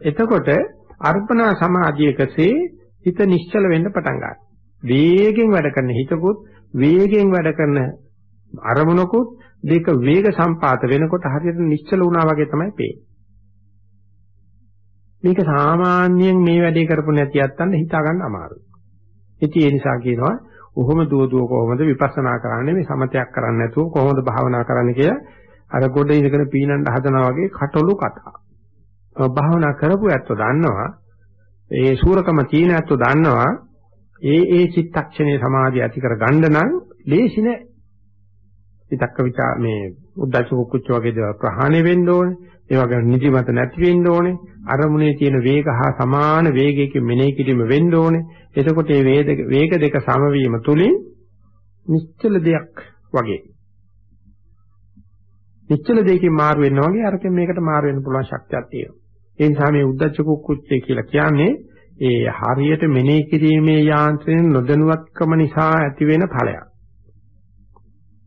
එතකොට අර්පණා සමාධියකසේ හිත නිශ්චල වෙන්න පටන් ගන්නවා. වේගෙන් වැඩ කරන හිතකුත් වේගෙන් වැඩ කරන අරමුණකුත් දෙක වේග සම්පාත වෙනකොට හරියට නිශ්චල වුණා වගේ තමයි පේන්නේ. මේක සාමාන්‍යයෙන් මේ වැඩේ කරපු නැති යත්තන්න හිතා ගන්න අමාරුයි. ඉතින් ඒ නිසා කියනවා කොහොම දුව දුව කොහොමද විපස්සනා කරන්නේ මේ සමතයක් කරන්නේ නැතුව කොහොමද භාවනා කරන්නේ කියලා අර ගොඩ ඉඳගෙන පීනන්න හදනවා වගේ කටළු කතා. භාවනා කරපු ඇත්තෝ දන්නවා ඒ සූරකම තියෙන ඇත්තෝ දන්නවා ඒ ඒ චිත්තක්ෂණයේ සමාධිය ඇති කර ගන්න නම් ලේසි නෑ. විතක්ක විචා මේ උද්දච්ච කුච්ච වගේ දේවල් ප්‍රහාණය වෙන්න ඕනේ. ඒ වගේම නිදිමත නැති වෙන්න ඕනේ. අරමුණේ තියෙන වේග හා සමාන වේගයකින් මෙනෙහි කිරීම වෙන්න ඕනේ. එතකොට මේ වේග දෙක සමවීම තුලින් නිශ්චල දෙයක් වගේ. නිශ්චල දෙයකින් මාරු වෙනවා වගේ අරකින් මේකට මාරු වෙන්න පුළුවන් ශක්තියක් තියෙනවා. ඒ නිසා මේ උද්දච්ච කුච්චය කියලා කියන්නේ ඒ හරියට මෙනෙහි කිරීමේ යාන්ත්‍රයෙන් නොදැනුවත්කම නිසා ඇතිවෙන ඵලයක්.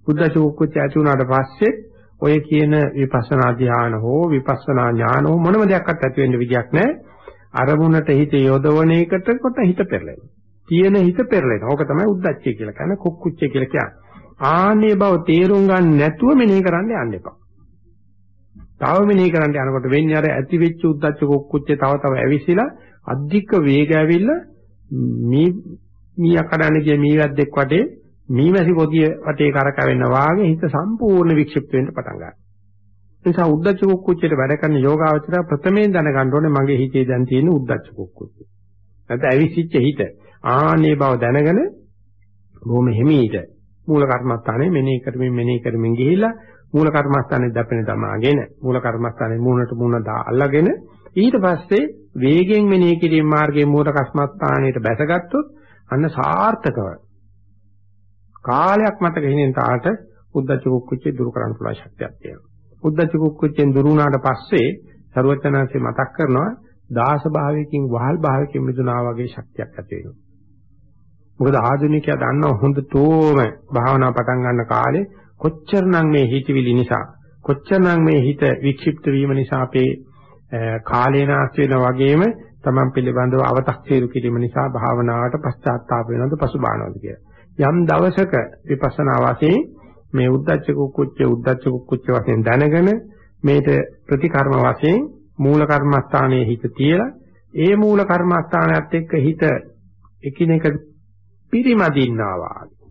උද්දච්ච කුච්චය ඇති වුණාට පස්සේ ඔය කියන විපස්සනා ධ්‍යාන හෝ විපස්සනා ඥාන හෝ මොනම දෙයක්වත් ඇති වෙන්න විදියක් නැහැ. අරමුණට හිත යොදවන එකට කොට හිත පෙරලෙනවා. තියෙන හිත පෙරලෙනවා. ඕක තමයි උද්දච්චය කියලා කියන්නේ කුක්කුච්චය කියලා කියන්නේ. ආන්නේ බව තේරුම් ගන්න නැතුව මෙනෙහි කරන්න යන්න එපා. තව මෙනෙහි කරන්න යනකොට වෙන්නේ අර ඇති වෙච්ච උද්දච්ච කුක්කුච්චේ තව තව ඇවිසිලා අධික වේග ඇවිල්ලා මේ මීයක් කඩන්න ගිය මීවැද්දෙක් වටේ මීමැසි පොදිය වටේ කරකවෙන්න වාගේ හිත සම්පූර්ණ වික්ෂිප්ත වෙන්න පටන් ගන්නවා. ඒ නිසා උද්දච්ච කුක්කුච්චේට වැඩ කරන යෝගාවචරය ප්‍රථමයෙන් දැනගන්න ඕනේ මගේ හිතේ දැන් තියෙන උද්දච්ච කුක්කුච්චේ. නැත්නම් ඇවිසිච්ච හිත. ආනේ බව දැනගෙන බොහොම හිමීට මූල කර්මස්ථානේ මෙනෙහි කරමින් මෙනෙහි කරමින් ගිහිල්ලා මූල කර්මස්ථානේ දැපෙන දමාගෙන මූල කර්මස්ථානේ මූණට මූණ දා අල්ලගෙන ඊට පස්සේ වේගෙන් මෙනෙහි කිරීම මාර්ගයේ මූල කර්මස්ථානයට බැසගත්තොත් අන්න සාර්ථකව කාලයක් මතක හිනෙන් තාට උද්දච්ච කුක්කුච්චේ දුරු කරන්න පුළුවන් ශක්තියක් තියෙනවා. උද්දච්ච කුක්කුච්චෙන් දුරු වුණාට පස්සේ ਸਰවඥාන්සේ මතක් කරනවා දාස භාවයකින් වහල් භාවයකින් මිදුණා වගේ ශක්තියක් ඇති වෙනවා. මොකද ආධුනිකයා දන්නව හොඳටම භාවනා පටන් ගන්න කාලේ කොච්චරනම් මේ හිතවිලි නිසා කොච්චරනම් මේ හිත වික්ෂිප්ත වීම නිසා අපේ කාලේ නාස්ති වෙනා වගේම තමන් පිළිබඳව අව탁සීරු කිරීම නිසා භාවනාවට පශ්චාත්තාප වෙනවද පසුබානවද කියලා. යම් දවසක විපස්සනා වාසයේ මේ උද්දච්ච කුක්කුච්ච උද්දච්ච කුක්කුච්ච වශයෙන් දැනගෙන මේට ප්‍රතිකර්ම වශයෙන් මූල කර්මස්ථානයේ හිත තියලා ඒ මූල කර්මස්ථානයත් එක්ක හිත එකිනෙක පිරිමදින්නා වාගේ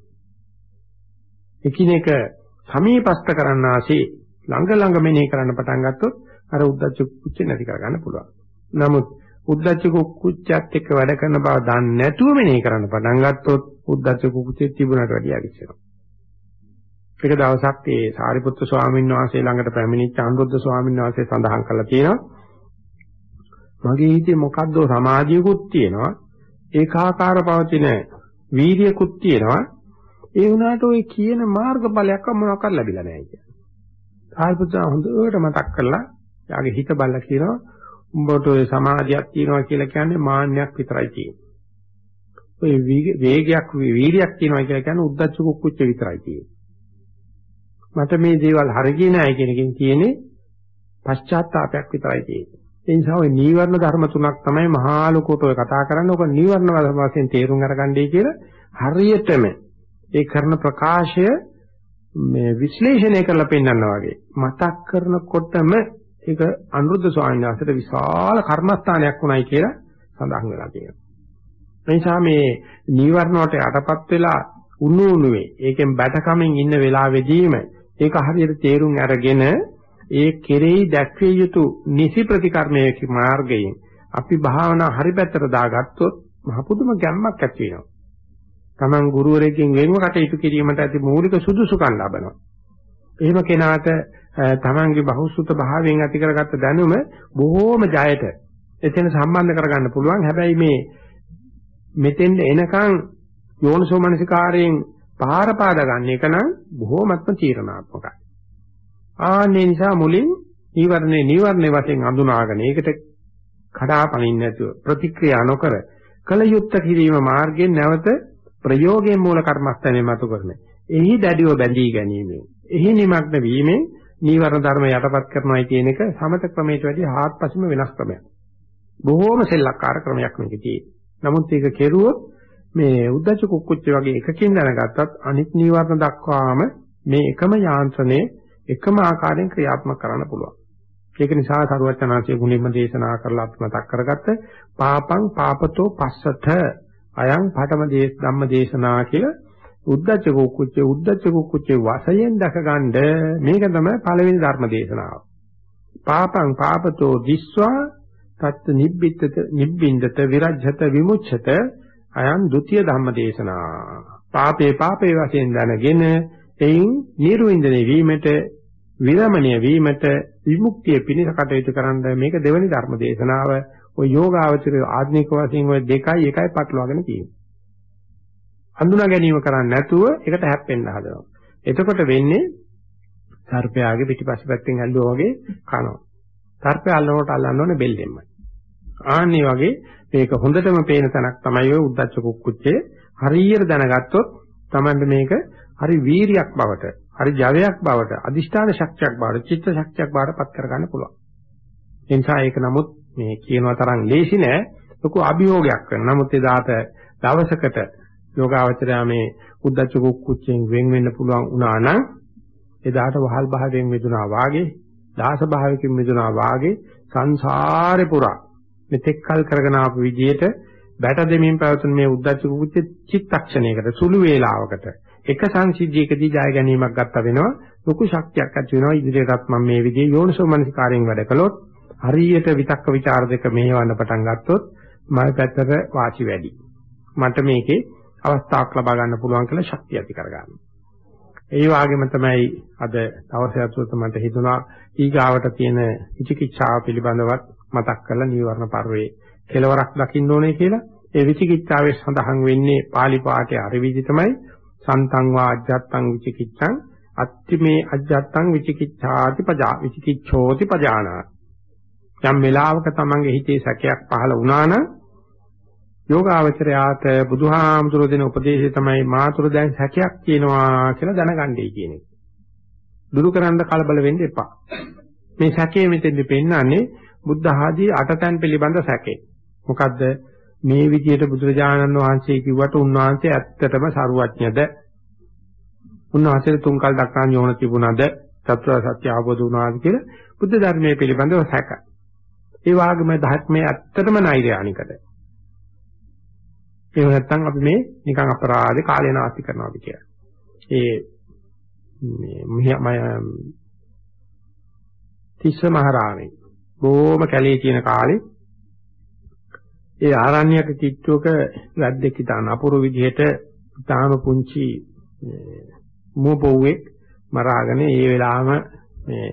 එකිනෙක සමීපස්ත කරන්නාසේ ළඟ ළඟ මෙනෙහි කරන්න පටන් ගත්තොත් අර උද්දච්ච කුච්ච නැති කරගන්න පුළුවන්. නමුත් උද්දච්ච කුච්චත් එක්ක වැඩ කරන බව දන්නේ නැතුව මෙනෙහි කරන්න පටන් ගත්තොත් උද්දච්ච කුච්චේ තිබුණට වැඩිය අවිච්චනවා. එක දවසක් ඒ සාරිපුත්‍ර ස්වාමීන් වහන්සේ ළඟට පැමිණිච්ච අනුරුද්ධ ස්වාමීන් වහන්සේ සඳහන් කළා තියෙනවා. මගේ හිතේ මොකද්ද සමාධියකුත් තියෙනවා. ඒකාකාර පවතින වීර්යකුත් තියෙනවා. ඒ වුණාට ওই කියන මාර්ගඵලයක් මොනවාක්වත් ලැබිලා නැහැ කියන්නේ. සාරිපුත්‍ර හොඳට මතක් කළා. යාගේ හිත බල්ලා කියනවා උඹට ওই සමාධියක් තියෙනවා කියලා කියන්නේ මාන්නයක් විතරයි තියෙන්නේ. ඔය වේගයක් වීර්යයක් තියෙනවා කියලා කියන්නේ උද්දච්ච කුක්කුච්ච විතරයි තියෙන්නේ. මට මේ දේවල් හරියන්නේ නැහැ කියන එකෙන් තියෙන්නේ පශ්චාත්තාවයක් විතරයි තියෙන්නේ. ඒ නිසා ওই නීවරණ ධර්ම තුනක් තමයි මහා ලෝකෝට ඔය කතා කරන්නේ. ඔක නීවරණ වශයෙන් තේරුම් අරගන්නයි කියලා හරියටම ඒ කරන ප්‍රකාශය මේ විශ්ලේෂණය කරලා පෙන්නනවා වගේ මතක් කරනකොටම ඒක අනුරුද්ධ ස්වාමීන් වහන්සේට විශාල කර්මස්ථානයක් වුණයි කියලා සඳහන් වෙලා තියෙනවා. ඒ නිසා මේ නීවරණ වලට යටපත් වෙලා උණු උණුවේ ඒකෙන් බැටකමින් ඉන්න වෙලාවෙදීම ඒක හරියට තේරුම් අරගෙන ඒ කෙරෙහි දැක්විය යුතු නිසි ප්‍රතිකර්මයේ මාර්ගයෙන් අපි භාවනා හරි පැත්තට දාගත්තොත් මහ පුදුම ගැම්මක් ඇති වෙනවා. Taman ගුරුවරයෙක්ගෙන් වෙනව කටයුතු කිරීමට ඇති මූලික සුදුසුකම් ලබනවා. එහෙම කෙනාට Tamanගේ බහුසුත භාවයෙන් ඇති කරගත්ත දැනුම බොහෝම ජයට එතන සම්බන්ධ කරගන්න පුළුවන්. හැබැයි මේ මෙතෙන් එනකන් යෝනිසෝ මනසිකාරයෙන් පාර පාද ගන්න එක නම් බොහෝමත්ම තීරණාත්මකයි. ආන්නේ නිසා මුලින් නීවරණේ නීවරණේ වශයෙන් අඳුනාගෙන ඒකට කඩාපනින්න නැතුව ප්‍රතික්‍රියා නොකර කල යුත්ත කිරීම මාර්ගයෙන් නැවත ප්‍රයෝගයෙන් මූල කර්මස්ථානේ මතු කරන. එහි දැඩිව බැඳී ගැනීමෙන් එහි නිමග්න වීමෙන් නීවරණ ධර්ම යටපත් කරනවායි කියන එක සමත ක්‍රමයට වැඩිය හාත්පසම වෙනස් ක්‍රමයක්. බොහෝම සෙල්ලක්කාර ක්‍රමයක් මේකේ තියෙන්නේ. නමුත් ඒක කෙරුවොත් මේ උද්දච්ච කුක්කුච්ච වගේ එකකින් දැනගත්තත් අනිත් නීවරණ දක්වාම මේ එකම යාන්ත්‍රණය එකම ආකාරයෙන් ක්‍රියාත්මක කරන්න පුළුවන්. ඒක නිසා සරුවචනාංශයේ ගුණින්ම දේශනා කරලා අපි මතක් කරගත්ත පාපං පාපතෝ පස්සත අයං පඨම දේශ ධම්ම දේශනා කියලා උද්දච්ච කුක්කුච්ච උද්දච්ච කුක්කුච්ච වශයෙන් දැකගන්න මේක තමයි පළවෙනි ධර්ම දේශනාව. පාපං පාපතෝ දිස්වා තත් නිබ්බිතත නිබ්බින්දත විරජ්‍යත විමුච්ඡත අයං ဒ ුතිය ධම්ම දේශනා. පාපේ පාපේ වශයෙන් දැනගෙන එයින් නිර්වින්දනය වීමට විරමණය වීමට විමුක්තිය පිණිස කටයුතු කරන්න මේක දෙවෙනි ධර්ම දේශනාව. ඔය යෝගාවචර ආධුනික වශයෙන් ඔය දෙකයි එකයි පටලවාගෙන තියෙනවා. හඳුනා ගැනීම කරන්නේ නැතුව ඒකට හැප්පෙන්න හදනවා. එතකොට වෙන්නේ සර්පයාගේ පිටිපස්ස පැත්තෙන් ඇල්ලුවා වගේ කනවා. සර්පය අල්ලනකොට අල්ලන්න ඕනේ බෙල්ලෙන්මයි. ආන්නේ වගේ මේක හොඳටම පේන තැනක් තමයි ඔය උද්දච්ච කුක්කුච්චේ හරියට දැනගත්තොත් Tamande මේක හරි වීරියක් බවට හරි ජවයක් බවට අදිෂ්ඨාන ශක්තියක් බවට චිත්ත ශක්තියක් බවට පත් කරගන්න පුළුවන්. ඒ නිසා ඒක නමුත් මේ කියනවා තරම් ලේසි නෑ. ලොකු අභියෝගයක් වෙනවා. නමුත් එදාට දවසකට යෝගාවචරයා මේ උද්දච්ච කුක්කුච්චෙන් වෙන් වෙන්න පුළුවන් වුණා නම් එදාට වහල් භාවයෙන් මිදුණා වාගේ දාස භාවයෙන් මිදුණා වාගේ සංසාරේ පුරා මෙතෙක් කල් කරගෙන ආපු විදියට බැට දෙමින් පැවතුන මේ උද්දච්ච කුච්ච චිත්තක්ෂණයකට සුළු වේලාවකට එක සංසිද්ධියකදී ජය ගැනීමක් ගත්තා වෙනවා. ලොකු ශක්තියක් ඇති වෙනවා. ඉදිරියටත් මම මේ විදිහේ යෝනිසෝ මනසිකාරයෙන් වැඩ කළොත් හරියට විතක්ක ਵਿਚාර දෙක මෙහෙවන්න පටන් ගත්තොත් මම පැත්තට වාසි වැඩි. මට මේකේ අවස්ථාවක් ලබා ගන්න පුළුවන් කියලා ශක්තිය ඇති කරගන්නවා ඒ වගේම තමයි අද දවසේ අතුරත මට හිතුණා ඊගාවට තියෙන විචිකිච්ඡාව පිළිබඳවත් මතක් කරලා නීවරණ පරිවේ කෙලවරක් දකින්න ඕනේ කියලා. ඒ විචිකිච්ඡාවේ සඳහන් වෙන්නේ pāli පාඨයේ අරවිදි තමයි සන්තං වා අජ්ජත්තං විචිකිච්ඡං අත්තිමේ අජ්ජත්තං විචිකිච්ඡාති පජා විචිකිච්ඡෝති පජානා යම් වෙලාවක තමන්ගේ හිතේ සැකයක් පහළ වුණා නම් යෝගාවචරයාට බුදුහාමුදුරෝ දෙන උපදේශය තමයි මාතුරු දැන් සැකයක් තියෙනවා කියලා දැනගන්නයි කියන එක. දුරු කරන්න කලබල වෙන්න එපා. මේ සැකේ මෙතෙන්දි පෙන්නන්නේ බුද්ධ ආදී අටතැන් පිළිබඳ සැකේ. මොකද්ද මේ විදිහට බුදුරජාණන් වහන්සේ කිව්වට උන්වහන්සේ ඇත්තටම සරුවඥද? උන්වහන්සේ තුන්කල් දක්නා යෝන තිබුණාද? චතුරාර්ය සත්‍ය අවබෝධ වුණාද කියලා බුද්ධ ධර්මයේ පිළිබඳව සැක. ඒ වගේම ධර්මයේ ඇත්තටම නෛර්යානිකද? එහෙම නැත්නම් අපි මේ නිකන් අපරාධේ කාලය නාස්ති කරනවාද කියලා. ඒ මේ තිස්ස මහරාමේ බොහොම කැලේ තියෙන කාලේ ඒ ආරණ්‍යක කිච්චුවක වැද්දෙක් ඉතාන අපුරු විදිහට තාම පුංචි මෝපොව්වේ මරාගෙන ඒ වෙලාවම මේ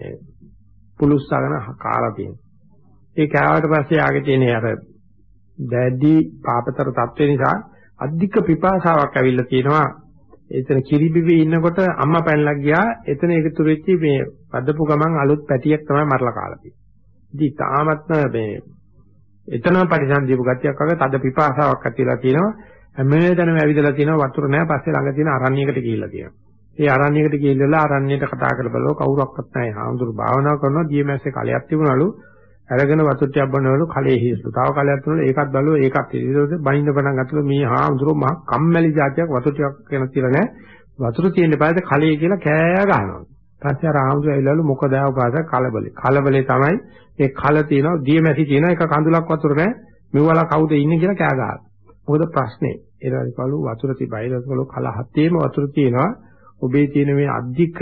පුලුස්සගෙන කාලා තියෙනවා. ඒ කෑවට පස්සේ ආගේ තියෙන අර දැඩි පාපතර තත්ත්ව නිසා අධික පිපාසාවක් ඇවිල්ලා තියෙනවා. එතන කිරිබිවි ඉන්නකොට අම්මා පැනලා ගියා. එතන එකතු වෙච්ච මේ වදපු ගමන් අලුත් පැටියෙක් තමයි මරලා කාලා තියෙන්නේ. ඉතින් තාමත්ම මේ එතනම පරිසන්දීපු ගතියක් වගේ තද පිපාසාවක් ඇතිලා තියෙනවා. හැමදැනම ඇවිදලා තියෙනවා. වතුර නැහැ පස්සේ ළඟ තියෙන අරණ්‍යයකට ගිහිල්ලා තියෙනවා. ඒ අරණ්‍යයකට ගිහිල්ලා අරණ්‍යයට කතා කරලා බලව කවුරක්වත් නැහැ හාමුදුරු භාවනා කරනවා. දියමැස්සේ කලයක් තිබුණලු. අරගෙන වතුර ටිකක් බනවලු කලේ හිස්සු තව කලයක් තුනල ඒකත් බලව ඒකත් ඉතින් බයින්න පටන් ගත්තලු මේ හාමුදුරු මහ කම්මැලි જાතියක් වතුර ටිකක් කියන තියලා නැහැ වතුර තියෙන පාදේ කලේ කියලා කෑ ගහනවා පස්සේ අර ආමුදු ඇවිල්ලාලු මොකද ආව පාස කලබලේ. කලබලේ තමයි මේ කල තියෙනවා දියමැසි තියෙනවා එක කඳුලක් වතුර නැහැ. මෙවලා කවුද ඉන්නේ කියලා කෑ ගහනවා. මොකද ප්‍රශ්නේ? ඊළඟට කලු වතුර තිබයි කලු කල හතේම වතුර තියෙනවා. ඔබේ තියෙන මේ අධික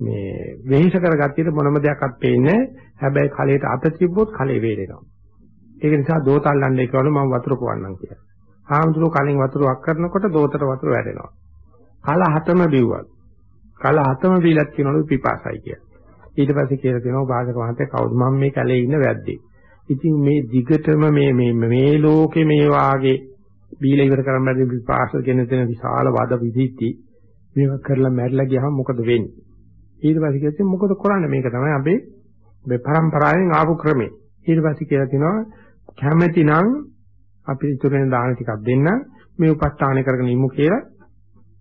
මේ වෙහෙස කරගත්තේ මොනම දෙයක්වත් පේන්නේ හැබැයි කලයට අත තිබ්බොත් කලේ වේලෙනවා. ඒක නිසා දෝතල්ලන්නේ කියවල මම වතුර පොවන්නම් කියලා. ආම්දුර කලින් වතුර වක් කරනකොට දෝතට වතුර වැටෙනවා. කල හතම බිව්වා. කල හතම බීලක් කියනවලු පිපාසයි කියලා. ඊට පස්සේ කියලා දෙනවා භාගක මහත්තයා කවුද මම මේ කැලේ ඉන්න වැද්දේ. ඉතින් මේ දිගටම මේ මේ මේ ලෝකේ මේ වාගේ බීලා ඉවර කරන්න බැරි පිපාස කියන දෙන විශාල වද විදිහටි මේක කරලා මැරිලා ගියාම මොකද වෙන්නේ? ඊට පස්සේ කියද්දි මොකද කරන්නේ මේක තමයි අපේ මේ પરම්පරාවෙන් ආපු ක්‍රමේ. ඊට පස්සේ කියලා තිනවා කැමැතිනම් අපි ඉතුරුෙන් දාන ටිකක් දෙන්න මේ උපස්ථාන කරගෙන ඉමු කියලා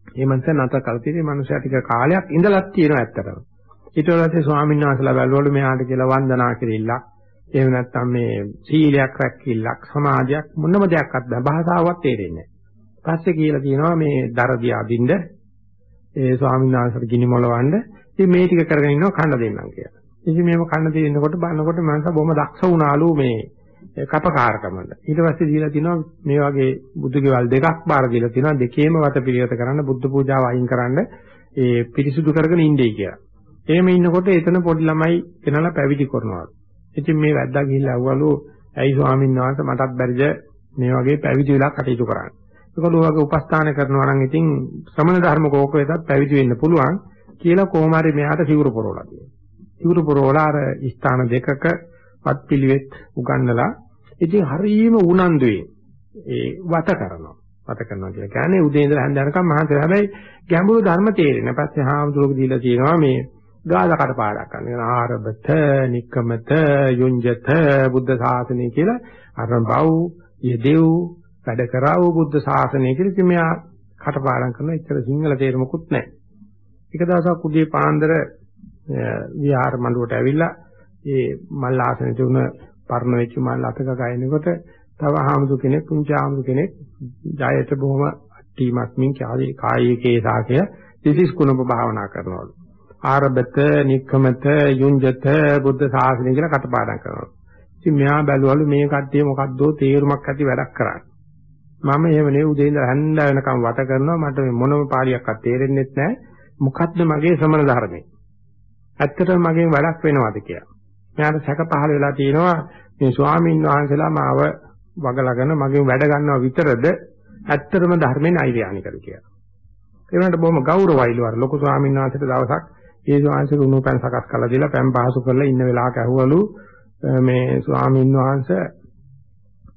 මේ මනස නැත කල්පිතේ මනුස්සයා ටික කාලයක් ඉඳලත් තියෙනවා ඇත්තටම. ඊට පස්සේ ස්වාමීන් වහන්සේලා බැලුවලු මෙහාට කියලා වන්දනා කෙරෙilla. එහෙම නැත්නම් මේ සීලයක් රැකකිල්ලක් සමාධියක් මොනම දෙයක්වත් බෑ භාෂාවක් තේරෙන්නේ නැහැ. පස්සේ කියලා තියෙනවා මේ දරදිය අදින්න ඒ ස්වාමීන් වහන්සේට ගිනි මොලවන්න ඉතින් මේ ටික කරගෙන ඉන්නවා කන්න දෙන්නම් කියලා. ඉතින් මේව කන්න දෙන්නකොට බලනකොට මනස බොහොම දක්ෂ වුණාලු මේ කපකාරකමද. ඊට පස්සේ දීලා තිනවා මේ වගේ බුදු ගෙවල් දෙකක් බාර දීලා තිනවා දෙකේම වත පිළිවෙත කරන්න බුද්ධ පූජාව අයින් කරන්න ඒ පිරිසුදු කරගෙන ඉන්නේ කියලා. එහෙම ඉන්නකොට එතන පොඩි ළමයි කෙනලා පැවිදි කරනවා. ඉතින් මේ වැද්දා ගිහිල්ලා අහුවලු ඇයි ස්වාමීන් වහන්සේ මටත් බැරිද මේ වගේ පැවිදි වෙලා කටයුතු කරන්න. ඒකලෝ වගේ උපස්ථාන කරනවා නම් ඉතින් ශ්‍රමණ ධර්ම කෝක වෙතත් පැවිදි වෙන්න පුළුවන් කියලා කොහොම හරි මෙයාට සිවුරු පොරවලා තියෙනවා. සිවුරු පොරවලා අර ස්ථාන දෙකක පත්පිලිවෙත් උගන්නලා ඉතින් හරීම උනන්දුවේ ඒ වත කරනවා. වත කරනවා කියලා කියන්නේ උදේ ඉඳලා හැන්ද යනකම් මහන්සිය. හැබැයි ගැඹුරු ධර්ම තේරෙන. පස්සේ හාමුදුරුවෝ දීලා තියෙනවා මේ ගාල කටපාඩම් කරන ආරබත නික්කමත යුඤ්ජත බුද්ධ ශාසනය කියලා අරඹව් යෙදෙව් වැඩ කරව බුද්ධ ශාසනය කියලා ඉතින් මෙයා කටපාඩම් කරන ඉතර සිංහල තේරුමකුත් නැහැ. එක දවසක් උදේ පාන්දර විහාර මණ්ඩුවට ඇවිල්ලා ඒ මල් ආසනෙ තුන පරණ වෙච්ච මල් අතක ගයනකොට තව ආමතු කෙනෙක් පුංචි ආමතු කෙනෙක් ජයයට බොහොම ටීමක්මින් කායේ කේසාකය තිසිස් කුණප භාවනා කරනවලු. ආරබත නික්කමත යුංජත බුද්ධ ශාසනය කියලා කටපාඩම් කරනවා. ඉතින් මෙයා බැලුවලු මේ කට්ටිය මොකද්දෝ තේරුමක් ඇති වැඩක් කරන්නේ. මම එහෙම නේ උදේ ඉඳලා හැන්ද වෙනකම් වට කරනවා මට මොනම පාළියක්වත් තේරෙන්නේ නැහැ. මොකද්ද මගේ ශ්‍රමණ ධර්මයේ? ඇත්තටම මගෙන් වැඩක් වෙනවද කියලා. මෙයාට සැක පහල වෙලා තියෙනවා මේ ස්වාමීන් වහන්සේලා මාව වගලාගෙන මගෙන් වැඩ ගන්නවා විතරද ඇත්තටම ධර්මයෙන් අයිතියානිකද කියලා. ඒ වුණාට බොහොම ගෞරවයිලු අර ලොකු ස්වාමීන් වහන්සේට දවසක් ඒ ස්වාමීන් උණු පැන් සකස් කරලා දීලා පැන් පහසු කරලා ඉන්න වෙලාවක ඇහුවලු මේ ස්වාමීන් වහන්සේ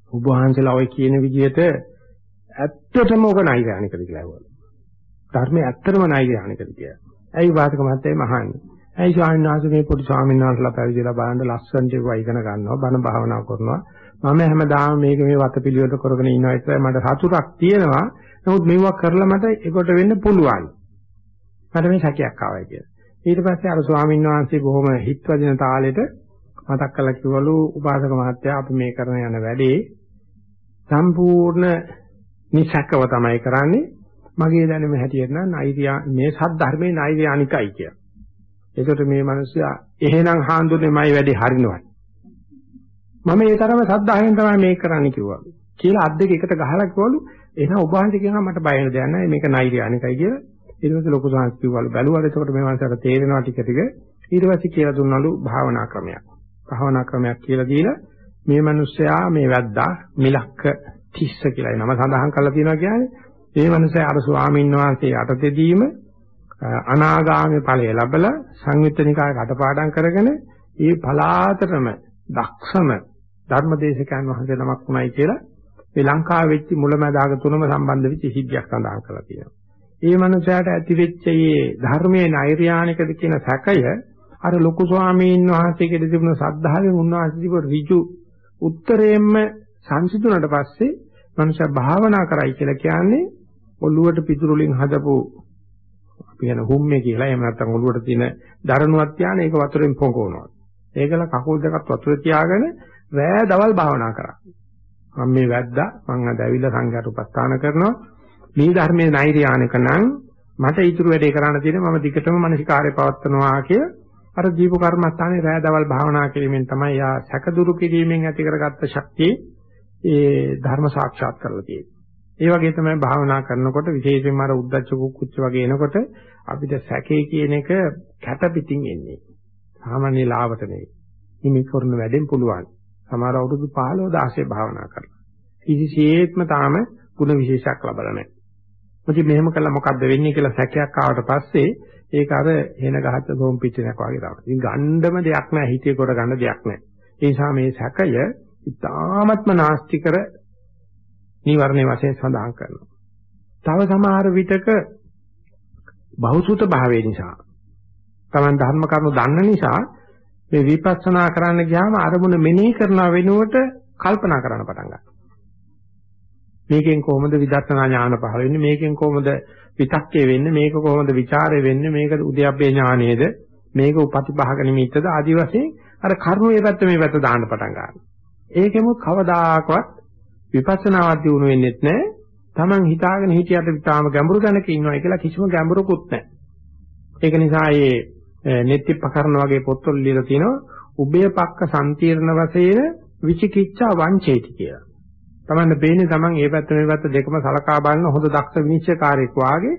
ඔබ වහන්සේලා ඔය කියන විදිහට ඇත්තටම ඔබ නෛර්යානිකද කියලා ඇහුවලු. ධර්මයේ ඇත්තටම නෛර්යානිකද කියලා. ඇයි වාදක මහත්තයා මහන්නේ? ඇයි ස්වාමීන් වහන්සේ මේ පොඩි ස්වාමීන් වහන්සේලා පැවිදිලා බලන්න ලස්සනට ඒවා ඉගෙන ගන්නවා බණ භාවනා කරනවා. මම හැමදාම මේක මේ වතපිළිවෙල කරගෙන ඉන්නවා ඒත් මට සතුටක් තියෙනවා. නමුත් මේවා කරලා මට ඒකට වෙන්න පුළුවන්. මට මේ සැකයක් ආවයි කියලා. ඊට පස්සේ අර ස්වාමීන් වහන්සේ බොහොම හිත් වදින තාලෙට මතක් කරලා කිව්වලු උපාසක මහත්තයා අපි මේ කරන යන වැඩේ සම්පූර්ණ නිසක්කව තමයි කරන්නේ මගේ දැනුම හැටියට නම් නෛර්යා මේ සද්ධර්මයේ නෛර්යානිකයි කිය. ඒකට මේ මිනිස්සයා එහෙනම් හාන්දුනේ මයි වැඩේ හරිනවයි. මම ඒ තරම සද්ධායෙන් තමයි මේක කරන්න කිව්වා. කියලා අත් දෙක එකට ගහලා කිව්වලු එහෙනම් ඔබ වහන්සේ කියනවා මට බය වෙන දෙයක් නැහැ මේක නෛර්යානිකයි කියලා. ඊට පස්සේ ලොකු සංස් කිව්වලු බැලුවාද එතකොට මේ මනසට තේරෙනවා ටික ටික ඊට පස්සේ කියලා දුන්නලු භාවනා ක්‍රමයක් භාවනා ක්‍රමයක් කියලා දීලා මේ මිනිස්සයා මේ වැද්දා මිලක්ක තිස්ස කියලා නම සඳහන් කරලා තියෙනවා කියන්නේ මේ මිනිස්සයා අර ස්වාමීන් වහන්සේ යටතේදීම අනාගාමී ඵලය ලැබලා සංයුත්තනිකාය කටපාඩම් කරගෙන ඒ පලාතටම දක්ෂම ධර්මදේශකයන් වහන්සේ නමක් වුණයි කියලා මේ ලංකාවේ වෙච්ච මුලමදාග තුනම සම්බන්ධ වෙච්ච සිද්ධියක් සඳහන් කරලා තියෙනවා. ඒ මනුස්සයාට ඇති වෙච්ච මේ ධර්මයේ නෛර්යානිකද කියන සැකය අර ලොකු ස්වාමීන් වහන්සේගෙද තිබුණ සද්ධාවෙන් උන්වහන්සේ තිබු ඍජු උත්තරයෙන්ම සංසිඳුණට පස්සේ මනුෂයා භාවනා කරයි කියලා කියන්නේ ඔළුවට පිටුරු වලින් හදපු අපි කියන හුම්මේ කියලා එහෙම නැත්නම් ඔළුවට තියෙන දරණුවක් තියාන ඒක වතුරෙන් පොඟවනවා. ඒකල කකුල් දෙකත් වතුරේ තියාගෙන රෑ දවල් භාවනා කරා. මම මේ වැද්දා මම අද ඇවිල්ලා සංඝයාට උපස්ථාන කරනවා මේ ධර්මයේ නෛර්යානික නම් මට ඊතුරු වැඩේ කරන්න තියෙන මම දිගටම මානසිකාර්ය පවත්වනවා කිය අර දීප කර්මස්ථානේ රෑ දවල් භාවනා කිරීමෙන් තමයි යා සැක දුරු කිරීමෙන් ඇති කරගත්ත ශක්තිය ඒ ධර්ම සාක්ෂාත් කරලා තියෙන්නේ. ඒ වගේ තමයි භාවනා කරනකොට විශේෂයෙන්ම අර උද්දච්ච කුක්කුච්ච වගේ එනකොට අපිට සැකේ කියන එක කැට පිටින් එන්නේ. සාමාන්‍ය ලාවට නෙවෙයි. හිමි කරන වැඩෙන් පුළුවන්. සමහර අවුරුදු 15 16 භාවනා කරලා. කිසිසේත්ම තාම ಗುಣ විශේෂයක් ලැබලා නැහැ. මොකද මෙහෙම කළා මොකද්ද වෙන්නේ කියලා සැකයක් ආවට පස්සේ ඒක අර එන ගහච්ච සෝම් පිටිනක් වගේ තමයි. ඉතින් ගණ්ඩම දෙයක් නැහැ හිතේ කොට ගන්න දෙයක් නැහැ. ඒ නිසා මේ සැකය ඉතාමත්ම නාස්තිකර නීවරණයේ වශයෙන් සඳහන් කරනවා. තව සමහර විටක බහුසුත භාවය නිසා තමන් ධර්ම කරුණු දන්න නිසා මේ විපස්සනා කරන්න ගියාම අරමුණ මෙනෙහි කරන වෙනුවට කල්පනා කරන්න පටන් ගන්නවා. මේකෙන් කොහොමද විදර්ශනා ඥාන පහළ වෙන්නේ මේකෙන් කොහොමද විතක්කේ වෙන්නේ මේක කොහොමද ਵਿਚාරේ වෙන්නේ මේක උද්‍යප්පේ ඥානයේද මේක උපතිපහක නිමිත්තද ආදි වශයෙන් අර කර්මයේ පැත්ත මේ පැත්ත දාන්න පටන් ගන්නවා. ඒකෙම කවදාකවත් විපස්සනාවත් දිනු වෙන්නේ නැහැ. Taman හිතාගෙන හිටියට තාම ගැඹුරු දැනක ඉන්නවා කියලා කිසිම ගැඹුරකුත් නැහැ. ඒක නිසා මේ නෙත්තිපකරණ වගේ පොත්වල ලියලා තියෙනවා උභය පක්ක සම්තිර්ණ වශයෙන් විචිකිච්ඡා වංචේති කියලා. Taman බේන්නේ Taman ඒ පැත්ත මේ පැත්ත දෙකම සලකා බලන හොඳ දක්ෂ විනිශ්චයකාරයෙක් වාගේ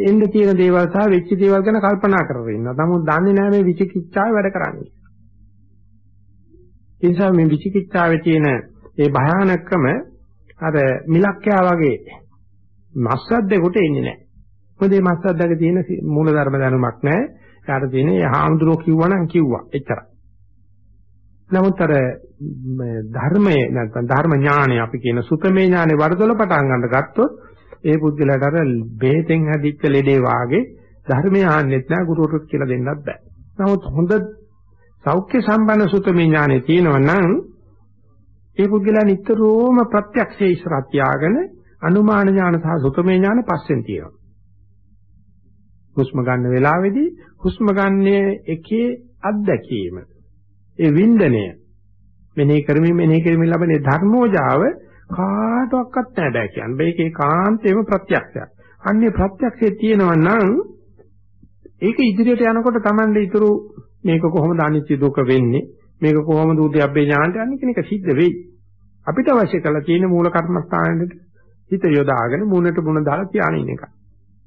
එන්න තියෙන දේවල් සහ වෙච්ච දේවල් ගැන කල්පනා කරගෙන ඉන්නවා. නමුත් දන්නේ නැහැ මේ විචිකිච්ඡාව වැඩ කරන්නේ. ඒ නිසා මේ විචිකිච්ඡාවේ තියෙන ඒ භයානකම අර මිලක්කයා වගේ මස්සද්දෙකුට එන්නේ නැහැ. මොකද මේ මස්සද්දක තියෙන මූලධර්ම දැනුමක් නැහැ. යාට තියෙන ඒ හාමුදුරුවෝ කිව්වනම් කිව්වා. එච්චරයි. නමුත් අර ධර්මයේ නැත්නම් ධර්ම ඥානය අපි කියන සුතමේ ඥානෙ වරදොල පටන් ගන්න ගත්තොත් ඒ පුද්ගලයාට අර බෙහෙතෙන් හැදිච්ච ලෙඩේ වාගේ ධර්මය ආන්නෙත් නෑ ගුරුවරුත් කියලා දෙන්නත් බෑ. නමුත් හොඳ සෞඛ්‍ය සම්පන්න සුතමේ ඥානෙ තියෙනවා නම් ඒ පුද්ගලයා නිතරම ප්‍රත්‍යක්ෂයේ ඉස්සරහ තියාගෙන අනුමාන ඥාන සහ සුතමේ ඥාන පස්සෙන් තියෙනවා. හුස්ම ගන්න වෙලාවේදී හුස්ම ගන්නේ එකේ අත්දැකීම. ඒ වින්දනය මෙනෙහි කරමින් මෙනෙහි කරමින් ලබන ධර්මෝජාව කාටවත් නැහැ බෑ කියන්නේ. මේක ඒකාන්තේම ප්‍රත්‍යක්ෂයක්. අන්නේ ප්‍රත්‍යක්ෂයේ තියෙනවා නම් ඒක ඉදිරියට යනකොට Tamande ඊතුරු මේක කොහොමද අනිත්‍ය දුක වෙන්නේ? මේක කොහොමද උද්‍යප්පේ ඥානට යන්නේ කියන එක සිද්ධ වෙයි. අපිට අවශ්‍ය කරලා තියෙන මූල කර්මස්ථානෙට හිත යොදාගෙන මුණට මුණ දාලා තියාගෙන ඉන්න එකයි.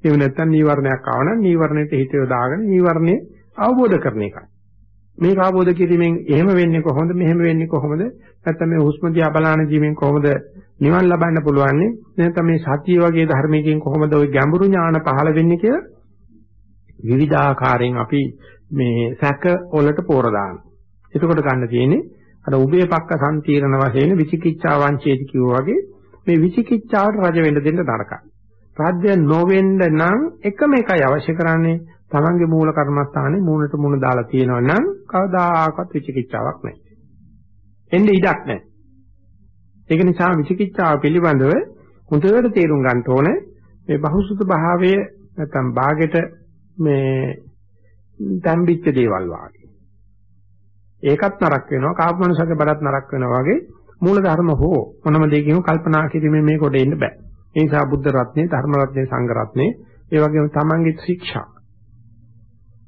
එහෙම නැත්නම් නීවරණයක් ආවනම් නීවරණයට හිත යොදාගෙන නීවරණේ අවබෝධ කරන එකයි. මේක අවබෝධ කිරීමෙන් එහෙම වෙන්නේ කොහොමද මෙහෙම වෙන්නේ කොහොමද නැත්නම් මේ හුස්ම දිහා බලාන ජීවෙන් කොහොමද නිවන් ලබන්න පුළුවන් නැත්නම් මේ සතිය වගේ ධර්මයකින් කොහොමද ওই ගැඹුරු ඥාන පහළ වෙන්නේ කියලා විවිධාකාරයෙන් අපි මේ සැක වලට පෝර දාන. එතකොට ගන්න තියෙන්නේ අර උභය පක්ක සම්තිරණ වශයෙන් විචිකිච්ඡා වංචේති කිව්වා වගේ මේ විචිකිච්ඡාවට රජ වෙන්න දෙන්න නරකයි. රාජ්‍ය නොවෙන්න නම් එකම එකයි අවශ්‍ය කරන්නේ තමන්ගේ මූල කර්මස්ථානේ මූණට මූණ දාලා තියෙනවා නම් කවදාකවත් විචිකිච්ඡාවක් නැහැ. එන්නේ ඉඩක් නැහැ. ඒක නිසා විචිකිච්ඡාව පිළිබඳව හොඳට තේරුම් ගන්න ඕනේ මේ බහුසුත භාවය නැත්නම් ਬਾගෙට මේ තැම්බිච්ච දේවල් වාගේ. ඒකත් නරක වෙනවා කාපමනුසක බරත් නරක වෙනවා වගේ මූල ධර්ම හෝ මොනම දෙයකින් කල්පනා කිරීමෙන් මේ කොට එන්න බෑ. ඒ නිසා බුද්ධ රත්නේ, ධර්ම රත්නේ, සංඝ රත්නේ, ඒ වගේම තමන්ගේ ශික්ෂා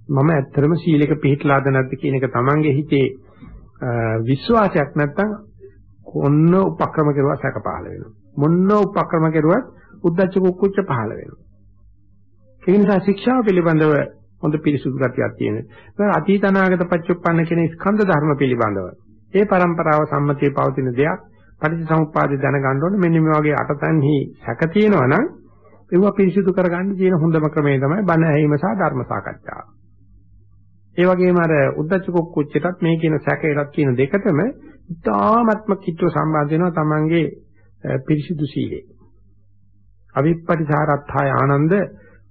මම ඇත්තටම සීලයක පිළිපලාද නැද්ද කියන එක Tamange හිතේ විශ්වාසයක් නැත්තම් ඔන්න උපක්‍රම කෙරුවා සැක පහළ වෙනවා. මොන්න උපක්‍රම කෙරුවත් උද්දච්ච කුක්කුච්ච පහළ වෙනවා. ඒ නිසා ශික්ෂාව පිළිබඳව හොඳ පිරිසුදු ගතියක් තියෙනවා. අතීත අනාගත පච්චුප්පන්න කියන ස්කන්ධ ධර්ම පිළිබඳව ඒ પરම්පරාව සම්මතයේ පවතින දෙයක් පටිච්චසමුප්පාදේ දැනගන්න ඕනේ මෙන්න මේ වගේ අටතන්හි සැක තියෙනවා නම් ඒවා පිරිසිදු කරගන්න තියෙන හොඳම ක්‍රමය තමයි බණ ඇහිම සහ ධර්ම සාකච්ඡාව. ඒ වගේම අර උද්දච්ච කුක්කුච්චටත් මේ කියන සැකයටත් කියන දෙකටම ඉතාමත්ම කිට්ටුව සම්බන්ධ වෙනවා තමන්ගේ පිරිසිදු සීලේ. අවිප්පටිසාරත්ථය ආනන්ද